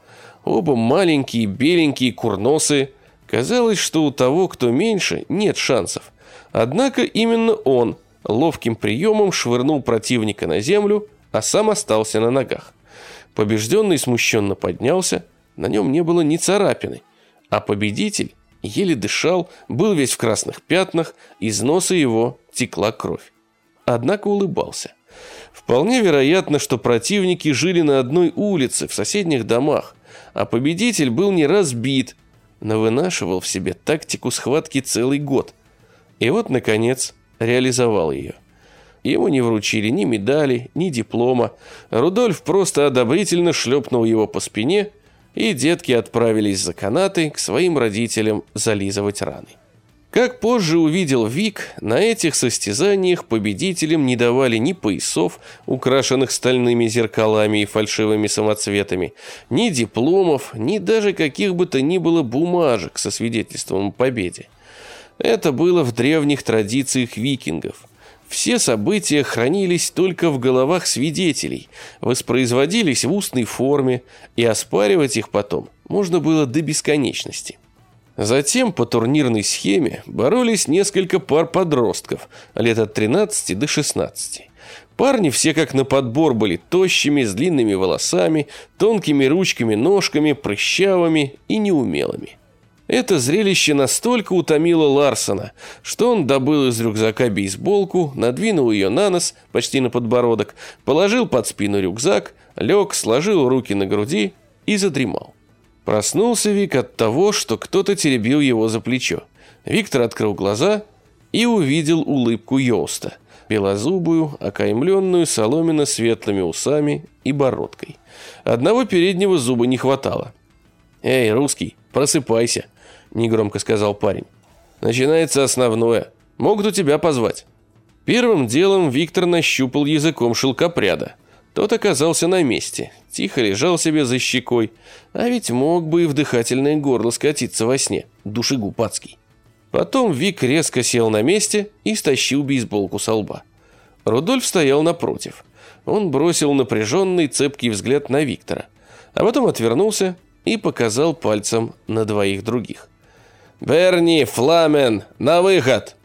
Оба маленькие, беленькие, курносы. Казалось, что у того, кто меньше, нет шансов. Однако именно он – ловким приемом швырнул противника на землю, а сам остался на ногах. Побежденный смущенно поднялся, на нем не было ни царапины, а победитель еле дышал, был весь в красных пятнах, из носа его текла кровь. Однако улыбался. Вполне вероятно, что противники жили на одной улице, в соседних домах, а победитель был не разбит, но вынашивал в себе тактику схватки целый год. И вот, наконец, реализовал ее. Ему не вручили ни медали, ни диплома. Рудольф просто одобрительно шлепнул его по спине, и детки отправились за канаты к своим родителям зализывать раны. Как позже увидел Вик, на этих состязаниях победителям не давали ни поясов, украшенных стальными зеркалами и фальшивыми самоцветами, ни дипломов, ни даже каких бы то ни было бумажек со свидетельством о победе. Это было в древних традициях викингов. Все события хранились только в головах свидетелей, воспроизводились в устной форме, и оспаривать их потом можно было до бесконечности. Затем по турнирной схеме боролись несколько пар подростков, лет от 13 до 16. Парни все как на подбор были тощими, с длинными волосами, тонкими ручками-ножками, прыщавыми и неумелыми. Это зрелище настолько утомило Ларсона, что он добыл из рюкзака бейсболку, надвинул ее на нос, почти на подбородок, положил под спину рюкзак, лег, сложил руки на груди и задремал. Проснулся Вик от того, что кто-то теребил его за плечо. Виктор открыл глаза и увидел улыбку Йоста, белозубую, окаймленную соломенно-светлыми усами и бородкой. Одного переднего зуба не хватало. «Эй, русский, просыпайся!» – негромко сказал парень. «Начинается основное. Могут у тебя позвать». Первым делом Виктор нащупал языком шелкопряда. Тот оказался на месте, тихо лежал себе за щекой, а ведь мог бы и в дыхательное горло скатиться во сне, душегуб. Потом Вик резко сел на месте и стащил бейсболку со лба. Рудольф стоял напротив. Он бросил напряженный цепкий взгляд на Виктора, а потом отвернулся и показал пальцем на двоих других. «Берни, Фламен, на выход!»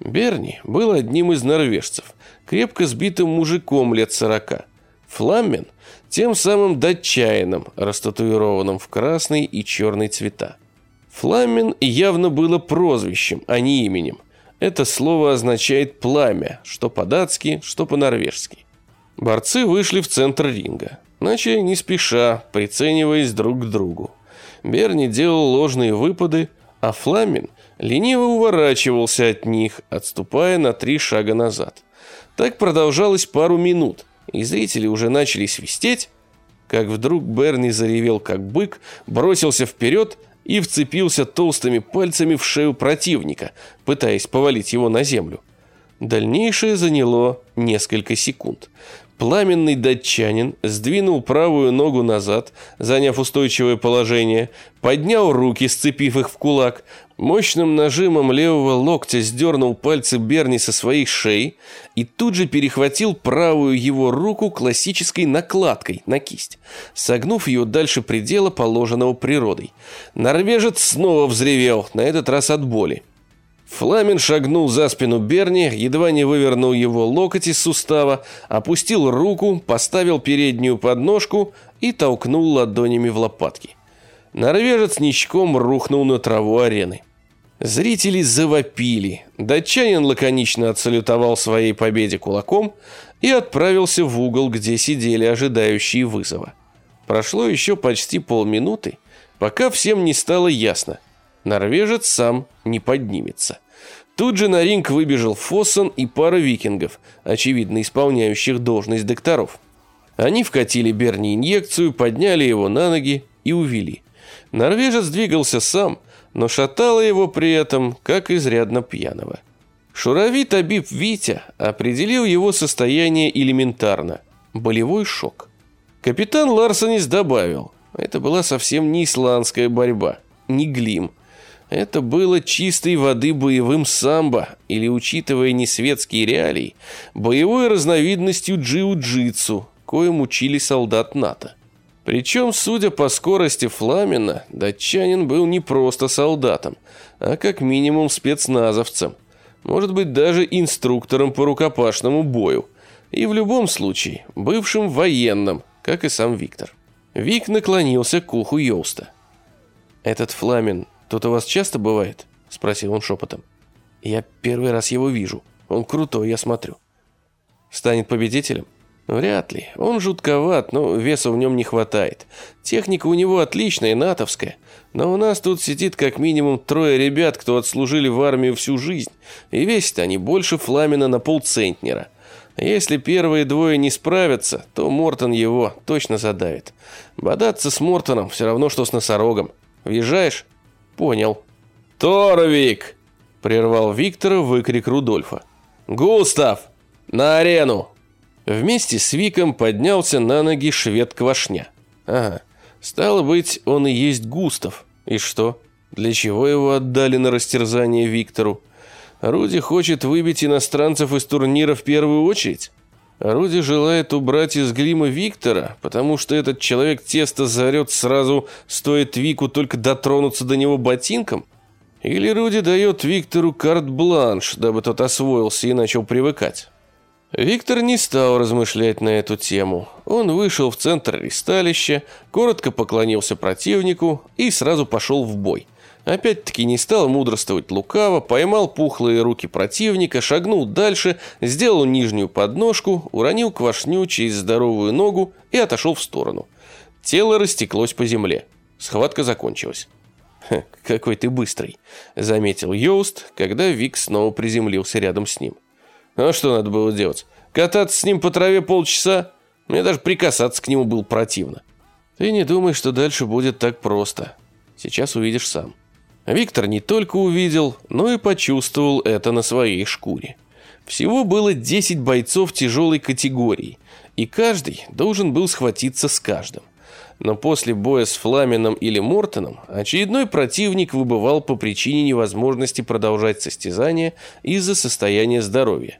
Берни был одним из норвежцев, крепко сбитым мужиком лет сорока. Фламен – тем самым датчаином, растатуированным в красный и черный цвета. Фламен явно было прозвищем, а не именем. Это слово означает «пламя», что по-датски, что по-норвежски. Борцы вышли в центр ринга. Начали не спеша, прицениваясь друг к другу. Берни делал ложные выпады, а Фламин лениво уворачивался от них, отступая на три шага назад. Так продолжалось пару минут, и зрители уже начали свистеть, как вдруг Берни заревел как бык, бросился вперед и вцепился толстыми пальцами в шею противника, пытаясь повалить его на землю. Дальнейшее заняло несколько секунд. Пламенный датчанин сдвинул правую ногу назад, заняв устойчивое положение, поднял руки, сцепив их в кулак, мощным нажимом левого локтя сдернул пальцы Берни со своей шеи и тут же перехватил правую его руку классической накладкой на кисть, согнув ее дальше предела, положенного природой. Норвежец снова взревел, на этот раз от боли. Фламин шагнул за спину Берни, едва не вывернул его локоть из сустава, опустил руку, поставил переднюю подножку и толкнул ладонями в лопатки. Норвежец ничком рухнул на траву арены. Зрители завопили. Датчанин лаконично отсалютовал своей победе кулаком и отправился в угол, где сидели ожидающие вызова. Прошло еще почти полминуты, пока всем не стало ясно. Норвежец сам не поднимется. Тут же на ринг выбежал Фоссон и пара викингов, очевидно исполняющих должность докторов. Они вкатили Берни инъекцию, подняли его на ноги и увели. Норвежец двигался сам, но шатало его при этом, как изрядно пьяного. Шуравит Табиб Витя определил его состояние элементарно – болевой шок. Капитан Ларсонис добавил, это была совсем не исландская борьба, не глим – это было чистой воды боевым самбо, или, учитывая несветские реалии, боевой разновидностью джиу-джитсу, коим учили солдат НАТО. Причем, судя по скорости Фламина, датчанин был не просто солдатом, а как минимум спецназовцем, может быть даже инструктором по рукопашному бою, и в любом случае бывшим военным, как и сам Виктор. Вик наклонился к уху Йоуста. «Этот Фламин «Тут у вас часто бывает?» – спросил он шепотом. «Я первый раз его вижу. Он крутой, я смотрю». «Станет победителем?» «Вряд ли. Он жутковат, но веса в нем не хватает. Техника у него отличная, натовская. Но у нас тут сидит как минимум трое ребят, кто отслужили в армию всю жизнь. И весят они больше Фламина на полцентнера. Если первые двое не справятся, то Мортон его точно задавит. Бодаться с Мортоном все равно, что с носорогом. Въезжаешь?» «Понял». «Торовик!» – прервал Виктора выкрик Рудольфа. «Густав! На арену!» Вместе с Виком поднялся на ноги швед Квашня. «Ага, стало быть, он и есть Густав. И что? Для чего его отдали на растерзание Виктору? Руди хочет выбить иностранцев из турнира в первую очередь?» Руди желает убрать из Глима Виктора, потому что этот человек тесто зарет сразу, стоит Вику только дотронуться до него ботинком? Или Руди дает Виктору карт-бланш, дабы тот освоился и начал привыкать? Виктор не стал размышлять на эту тему. Он вышел в центр ристалища, коротко поклонился противнику и сразу пошел в бой. Опять-таки не стал мудрствовать лукаво, поймал пухлые руки противника, шагнул дальше, сделал нижнюю подножку, уронил квашню через здоровую ногу и отошел в сторону. Тело растеклось по земле. Схватка закончилась. «Какой ты быстрый», — заметил Йоуст, когда Вик снова приземлился рядом с ним. «А что надо было делать? Кататься с ним по траве полчаса? Мне даже прикасаться к нему было противно». «Ты не думай, что дальше будет так просто. Сейчас увидишь сам». Виктор не только увидел, но и почувствовал это на своей шкуре. Всего было 10 бойцов тяжелой категории, и каждый должен был схватиться с каждым. Но после боя с Фламином или Мортоном очередной противник выбывал по причине невозможности продолжать состязание из-за состояния здоровья.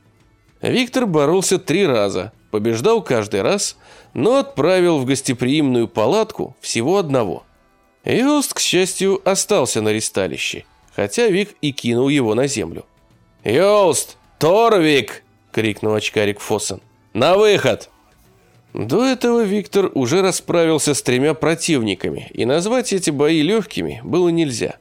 Виктор боролся три раза, побеждал каждый раз, но отправил в гостеприимную палатку всего одного – Юст, к счастью, остался на ристалище, хотя Вик и кинул его на землю. «Юст! Торвик!» — крикнул очкарик Фоссен. «На выход!» До этого Виктор уже расправился с тремя противниками, и назвать эти бои легкими было нельзя.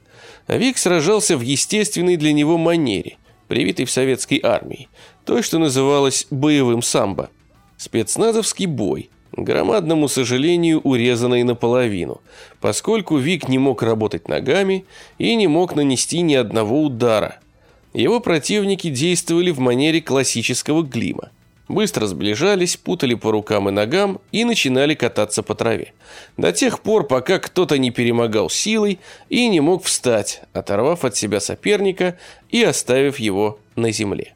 Вик сражался в естественной для него манере, привитой в советской армии, той, что называлось боевым самбо. Спецназовский бой – громадному сожалению, урезанной наполовину, поскольку Вик не мог работать ногами и не мог нанести ни одного удара. Его противники действовали в манере классического глима. Быстро сближались, путали по рукам и ногам и начинали кататься по траве. До тех пор, пока кто-то не перемогал силой и не мог встать, оторвав от себя соперника и оставив его на земле.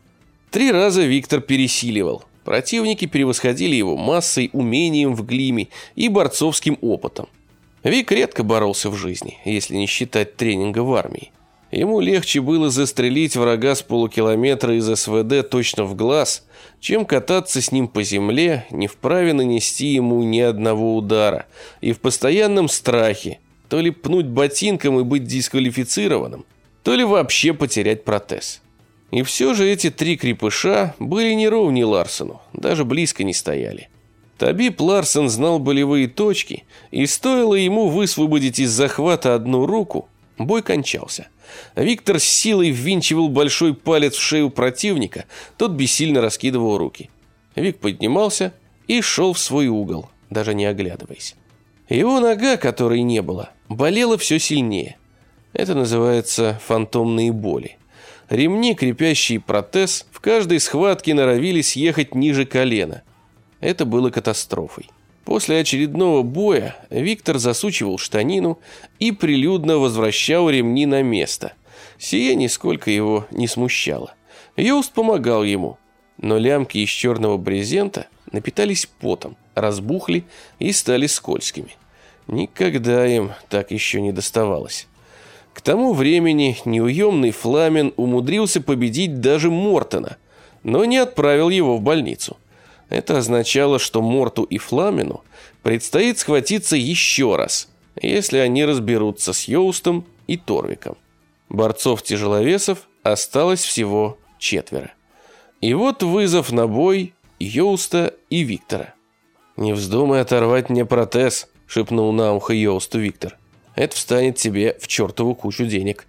Три раза Виктор пересиливал, Противники превосходили его массой, умением в глиме и борцовским опытом. Вик редко боролся в жизни, если не считать тренинга в армии. Ему легче было застрелить врага с полукилометра из СВД точно в глаз, чем кататься с ним по земле, не вправе нанести ему ни одного удара, и в постоянном страхе, то ли пнуть ботинком и быть дисквалифицированным, то ли вообще потерять протез. И все же эти три крепыша были не ровней Ларсону, даже близко не стояли. Табиб Ларсон знал болевые точки, и стоило ему высвободить из захвата одну руку, бой кончался. Виктор с силой ввинчивал большой палец в шею противника, тот бессильно раскидывал руки. Вик поднимался и шел в свой угол, даже не оглядываясь. Его нога, которой не было, болела все сильнее. Это называется фантомные боли. Ремни, крепящие протез, в каждой схватке норовили съехать ниже колена. Это было катастрофой. После очередного боя Виктор засучивал штанину и прилюдно возвращал ремни на место. Сие нисколько его не смущало. Йоуст помогал ему, но лямки из черного брезента напитались потом, разбухли и стали скользкими. Никогда им так еще не доставалось. К тому времени неуемный Фламен умудрился победить даже Мортона, но не отправил его в больницу. Это означало, что Морту и Фламину предстоит схватиться еще раз, если они разберутся с Йоустом и Торвиком. Борцов-тяжеловесов осталось всего четверо. И вот вызов на бой Йоуста и Виктора. «Не вздумай оторвать мне протез», — шепнул на ухо Йоусту Виктор. «Это встанет тебе в чертову кучу денег».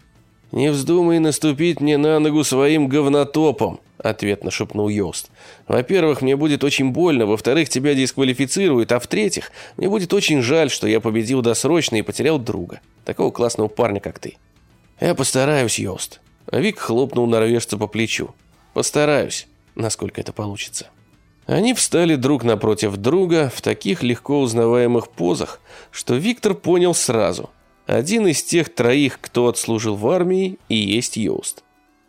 «Не вздумай наступить мне на ногу своим говнотопом», – ответно шепнул Йост. «Во-первых, мне будет очень больно, во-вторых, тебя дисквалифицируют, а в-третьих, мне будет очень жаль, что я победил досрочно и потерял друга, такого классного парня, как ты». «Я постараюсь, Йост». Вик хлопнул норвежца по плечу. «Постараюсь, насколько это получится». Они встали друг напротив друга в таких легко узнаваемых позах, что Виктор понял сразу – один из тех троих, кто отслужил в армии, и есть Йост.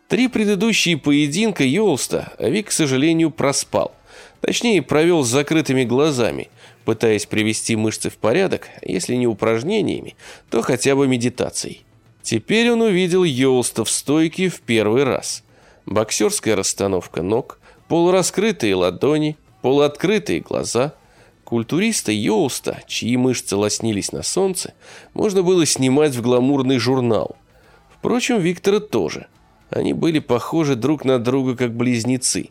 Три предыдущие поединка Йолста Вик, к сожалению, проспал. Точнее, провел с закрытыми глазами, пытаясь привести мышцы в порядок, если не упражнениями, то хотя бы медитацией. Теперь он увидел Йолста в стойке в первый раз. Боксерская расстановка ног, полураскрытые ладони, полуоткрытые глаза – Культуриста Йоуста, чьи мышцы лоснились на солнце, можно было снимать в гламурный журнал. Впрочем, Виктора тоже. Они были похожи друг на друга как близнецы.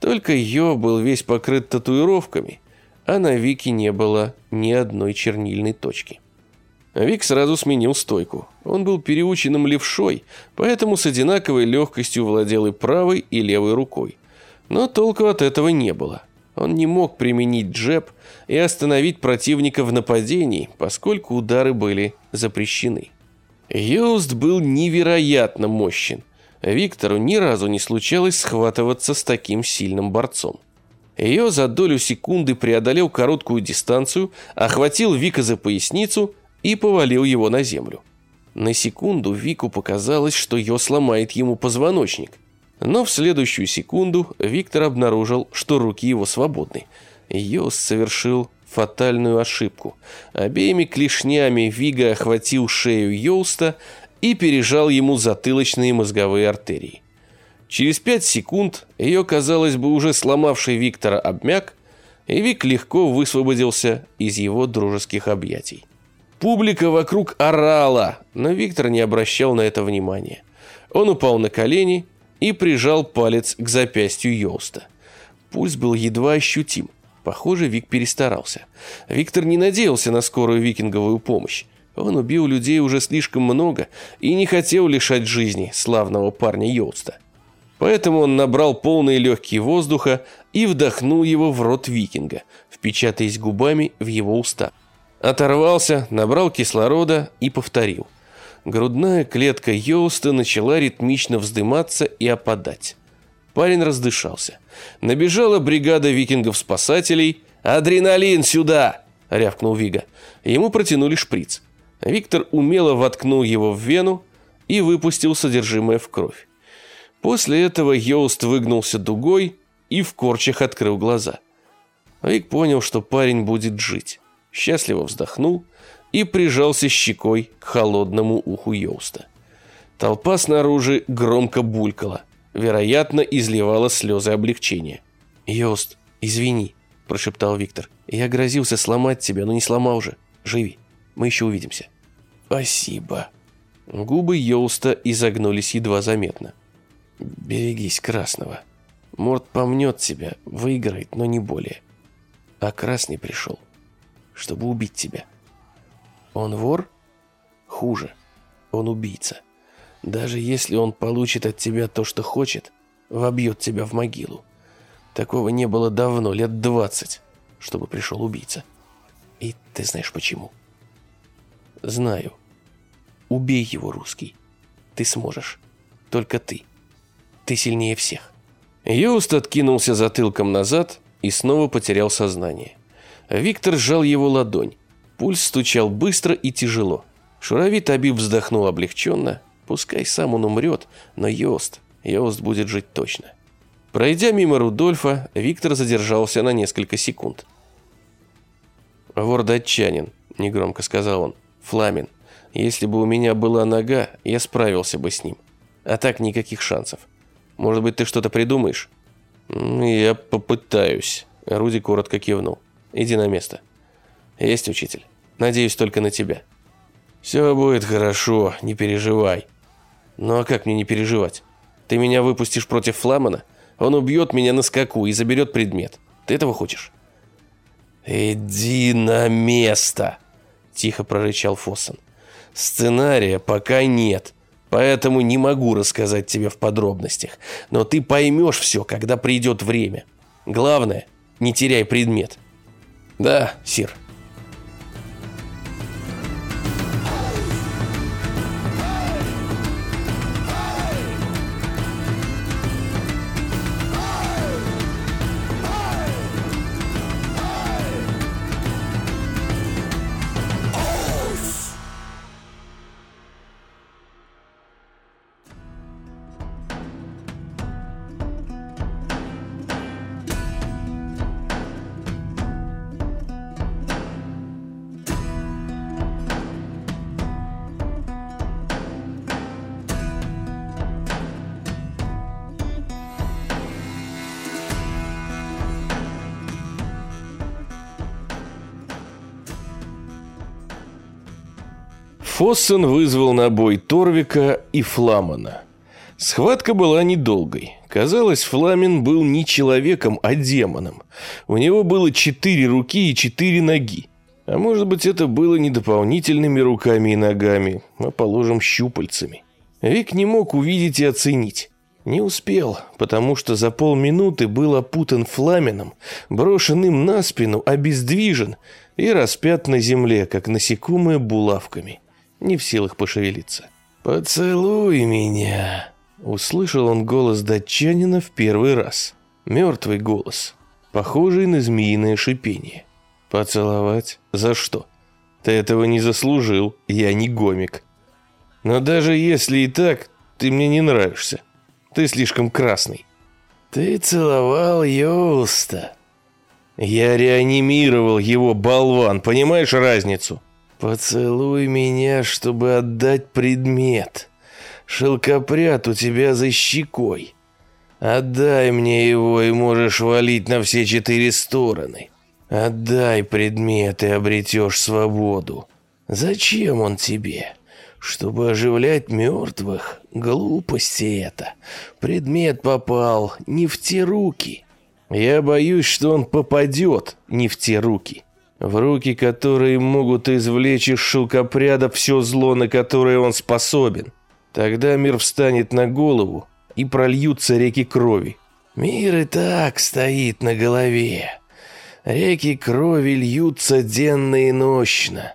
Только Йо был весь покрыт татуировками, а на Вике не было ни одной чернильной точки. Вик сразу сменил стойку. Он был переученным левшой, поэтому с одинаковой легкостью владел и правой, и левой рукой. Но толку от этого не было. Он не мог применить джеб и остановить противника в нападении, поскольку удары были запрещены. Йост был невероятно мощен. Виктору ни разу не случалось схватываться с таким сильным борцом. Ее за долю секунды преодолел короткую дистанцию, охватил Вика за поясницу и повалил его на землю. На секунду Вику показалось, что Йо сломает ему позвоночник – но в следующую секунду Виктор обнаружил, что руки его свободны. Йос совершил фатальную ошибку. Обеими клешнями Вига охватил шею Йоуста и пережал ему затылочные мозговые артерии. Через пять секунд ее, казалось бы, уже сломавший Виктора обмяк, и Вик легко высвободился из его дружеских объятий. Публика вокруг орала, но Виктор не обращал на это внимания. Он упал на колени и прижал палец к запястью Йоста. Пульс был едва ощутим. Похоже, Вик перестарался. Виктор не надеялся на скорую викинговую помощь. Он убил людей уже слишком много и не хотел лишать жизни славного парня Йоста. Поэтому он набрал полные легкие воздуха и вдохнул его в рот викинга, впечатаясь губами в его уста. Оторвался, набрал кислорода и повторил. Грудная клетка Йоуста начала ритмично вздыматься и опадать. Парень раздышался. Набежала бригада викингов-спасателей. «Адреналин сюда!» – рявкнул Вига. Ему протянули шприц. Виктор умело воткнул его в вену и выпустил содержимое в кровь. После этого Йоуст выгнулся дугой и в корчах открыл глаза. Вик понял, что парень будет жить. Счастливо вздохнул и прижался щекой к холодному уху Йоуста. Толпа снаружи громко булькала, вероятно, изливала слезы облегчения. «Йост, извини», – прошептал Виктор. «Я грозился сломать тебя, но не сломал же. Живи, мы еще увидимся». «Спасибо». Губы Йоуста изогнулись едва заметно. «Берегись Красного. Морд помнет тебя, выиграет, но не более. А Красный пришел, чтобы убить тебя. Он вор? Хуже. Он убийца. Даже если он получит от тебя то, что хочет, вобьет тебя в могилу. Такого не было давно, лет двадцать, чтобы пришел убийца. И ты знаешь почему? Знаю. Убей его, русский. Ты сможешь. Только ты. Ты сильнее всех. Юст откинулся затылком назад и снова потерял сознание. Виктор сжал его ладонь. Пульс стучал быстро и тяжело. Шуравит Абиб вздохнул облегченно. Пускай сам он умрет, но Йост, Йост будет жить точно. Пройдя мимо Рудольфа, Виктор задержался на несколько секунд. «Вор датчанин», – негромко сказал он. «Фламин. Если бы у меня была нога, я справился бы с ним. А так никаких шансов. Может быть, ты что-то придумаешь?» «Я попытаюсь», – Руди коротко кивнул. «Иди на место». «Есть, учитель. Надеюсь только на тебя». «Все будет хорошо, не переживай». «Ну а как мне не переживать? Ты меня выпустишь против Фламана? Он убьет меня на скаку и заберет предмет. Ты этого хочешь?» «Иди на место!» – тихо прорычал Фоссен. «Сценария пока нет, поэтому не могу рассказать тебе в подробностях, но ты поймешь все, когда придет время. Главное, не теряй предмет». «Да, сир». Фоссен вызвал на бой Торвика и Фламана. Схватка была недолгой. Казалось, Фламин был не человеком, а демоном. У него было четыре руки и четыре ноги. А может быть, это было не дополнительными руками и ногами, а, положим, щупальцами. Вик не мог увидеть и оценить. Не успел, потому что за полминуты был опутан фламином, брошен им на спину, обездвижен и распят на земле, как насекомое булавками не в силах пошевелиться. «Поцелуй меня!» Услышал он голос датчанина в первый раз. Мертвый голос, похожий на змеиное шипение. «Поцеловать? За что? Ты этого не заслужил, я не гомик. Но даже если и так, ты мне не нравишься. Ты слишком красный». «Ты целовал Йоуста». «Я реанимировал его, болван, понимаешь разницу?» «Поцелуй меня, чтобы отдать предмет. Шелкопряд у тебя за щекой. Отдай мне его, и можешь валить на все четыре стороны. Отдай предмет, и обретешь свободу. Зачем он тебе? Чтобы оживлять мертвых? Глупости это. Предмет попал не в те руки. Я боюсь, что он попадет не в те руки в руки, которые могут извлечь из шелкопряда все зло, на которое он способен. Тогда мир встанет на голову и прольются реки крови. Мир и так стоит на голове. Реки крови льются денно и нощно.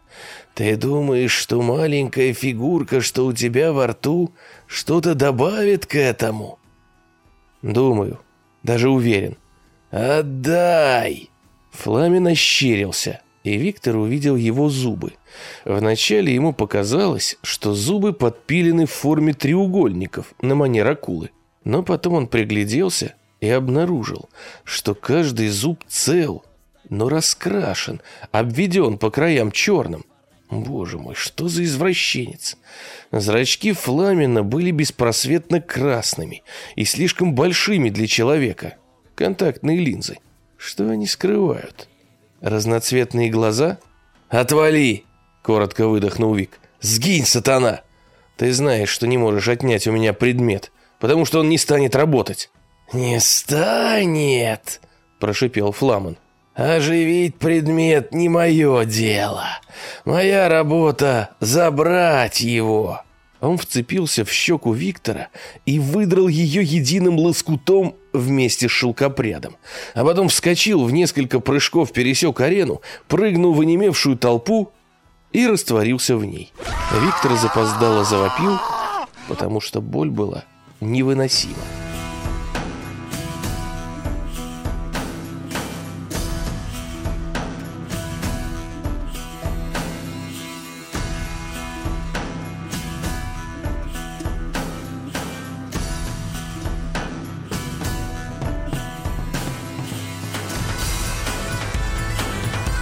Ты думаешь, что маленькая фигурка, что у тебя во рту, что-то добавит к этому? Думаю, даже уверен. Отдай! Фламин ощерился, и Виктор увидел его зубы. Вначале ему показалось, что зубы подпилены в форме треугольников на манер акулы. Но потом он пригляделся и обнаружил, что каждый зуб цел, но раскрашен, обведен по краям черным. Боже мой, что за извращенец! Зрачки Фламина были беспросветно красными и слишком большими для человека. Контактные линзы. Что они скрывают? Разноцветные глаза? «Отвали!» — коротко выдохнул Вик. «Сгинь, сатана! Ты знаешь, что не можешь отнять у меня предмет, потому что он не станет работать». «Не станет!» — прошипел Фламан. «Оживить предмет не мое дело. Моя работа — забрать его». Он вцепился в щеку Виктора и выдрал ее единым лоскутом вместе с шелкопрядом. А потом вскочил в несколько прыжков, пересек арену, прыгнул в онемевшую толпу и растворился в ней. Виктор запоздало завопил, потому что боль была невыносима.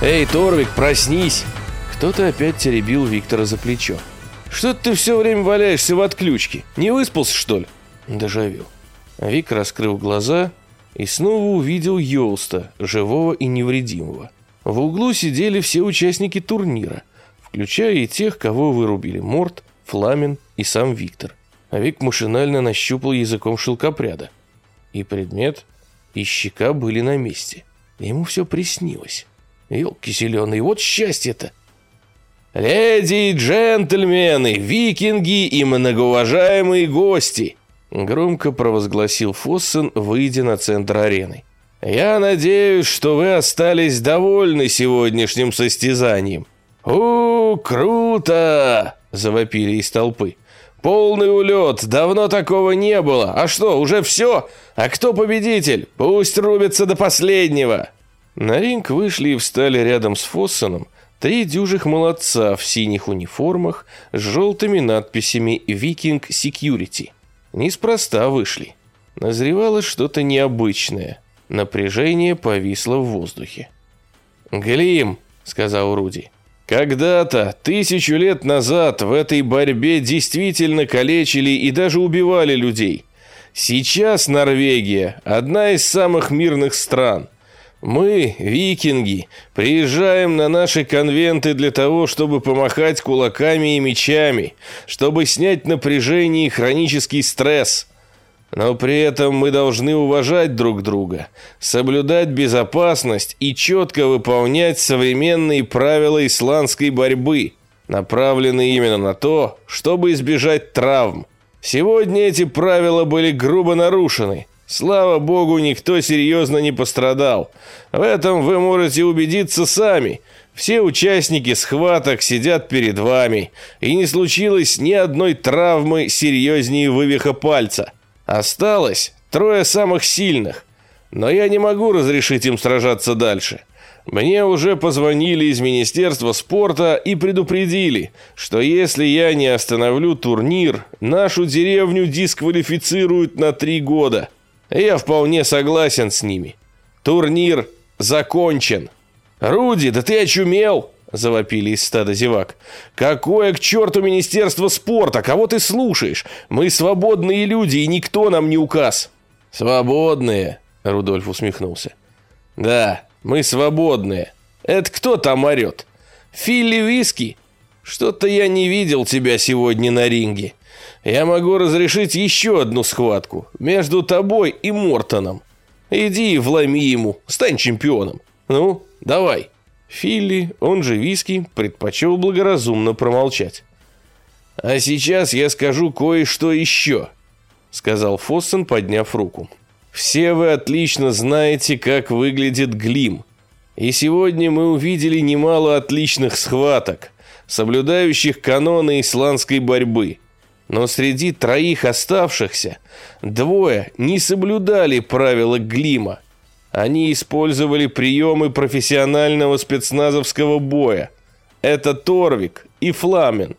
«Эй, Торвик, проснись!» Кто-то опять теребил Виктора за плечо. «Что ты все время валяешься в отключке? Не выспался, что ли?» Дежавю. Вик раскрыл глаза и снова увидел Йолста, живого и невредимого. В углу сидели все участники турнира, включая и тех, кого вырубили Морт, Фламин и сам Виктор. А Вик машинально нащупал языком шелкопряда. И предмет, и щека были на месте. Ему все приснилось. Елки зеленые, вот счастье-то! «Леди и джентльмены, викинги и многоуважаемые гости!» Громко провозгласил Фоссен, выйдя на центр арены. «Я надеюсь, что вы остались довольны сегодняшним состязанием». «У, круто!» – завопили из толпы. «Полный улет! Давно такого не было! А что, уже все? А кто победитель? Пусть рубится до последнего!» На ринг вышли и встали рядом с Фоссоном три дюжих молодца в синих униформах с желтыми надписями «Викинг Секьюрити». Неспроста вышли. Назревалось что-то необычное. Напряжение повисло в воздухе. «Глим», — сказал Руди, — «когда-то, тысячу лет назад, в этой борьбе действительно калечили и даже убивали людей. Сейчас Норвегия – одна из самых мирных стран – мы, викинги, приезжаем на наши конвенты для того, чтобы помахать кулаками и мечами, чтобы снять напряжение и хронический стресс. Но при этом мы должны уважать друг друга, соблюдать безопасность и четко выполнять современные правила исландской борьбы, направленные именно на то, чтобы избежать травм. Сегодня эти правила были грубо нарушены, Слава богу, никто серьезно не пострадал. В этом вы можете убедиться сами. Все участники схваток сидят перед вами, и не случилось ни одной травмы серьезнее вывиха пальца. Осталось трое самых сильных, но я не могу разрешить им сражаться дальше. Мне уже позвонили из Министерства спорта и предупредили, что если я не остановлю турнир, нашу деревню дисквалифицируют на три года. Я вполне согласен с ними. Турнир закончен. Руди, да ты очумел, завопили из стада зевак. Какое к черту Министерство спорта? Кого ты слушаешь? Мы свободные люди, и никто нам не указ. Свободные, Рудольф усмехнулся. Да, мы свободные. Это кто там орет? Филли Виски? Что-то я не видел тебя сегодня на ринге я могу разрешить еще одну схватку между тобой и Мортоном. Иди и вломи ему, стань чемпионом. Ну, давай». Филли, он же Виски, предпочел благоразумно промолчать. «А сейчас я скажу кое-что еще», — сказал Фоссен, подняв руку. «Все вы отлично знаете, как выглядит Глим. И сегодня мы увидели немало отличных схваток, соблюдающих каноны исландской борьбы. Но среди троих оставшихся двое не соблюдали правила Глима. Они использовали приемы профессионального спецназовского боя. Это Торвик и Фламен.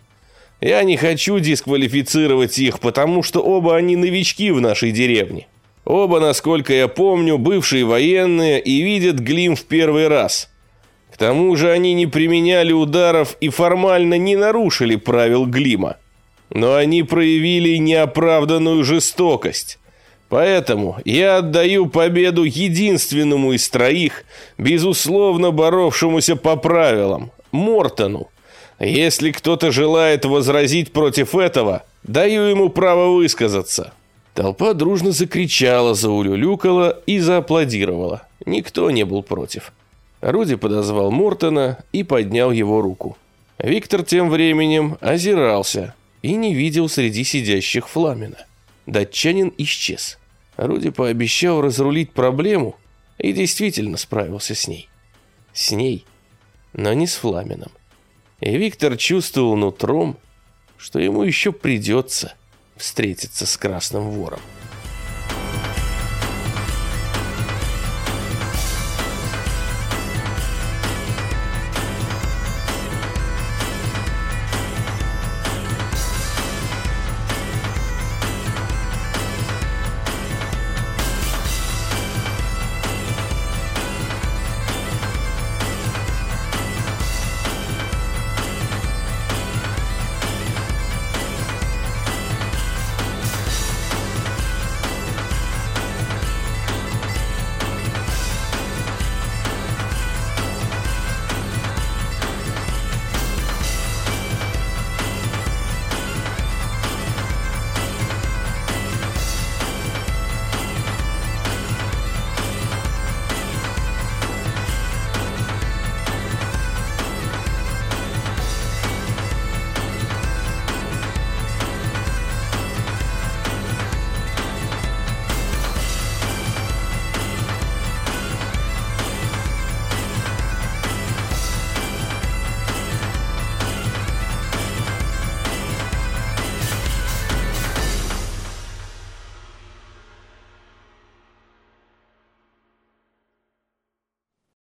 Я не хочу дисквалифицировать их, потому что оба они новички в нашей деревне. Оба, насколько я помню, бывшие военные и видят Глим в первый раз. К тому же они не применяли ударов и формально не нарушили правил Глима. Но они проявили неоправданную жестокость. Поэтому я отдаю победу единственному из троих, безусловно боровшемуся по правилам, Мортону. Если кто-то желает возразить против этого, даю ему право высказаться. Толпа дружно закричала, заулюлюкала и зааплодировала. Никто не был против. Руди подозвал Мортона и поднял его руку. Виктор тем временем озирался и не видел среди сидящих Фламина. Датчанин исчез. Руди пообещал разрулить проблему и действительно справился с ней. С ней, но не с Фламином. И Виктор чувствовал нутром, что ему еще придется встретиться с Красным Вором.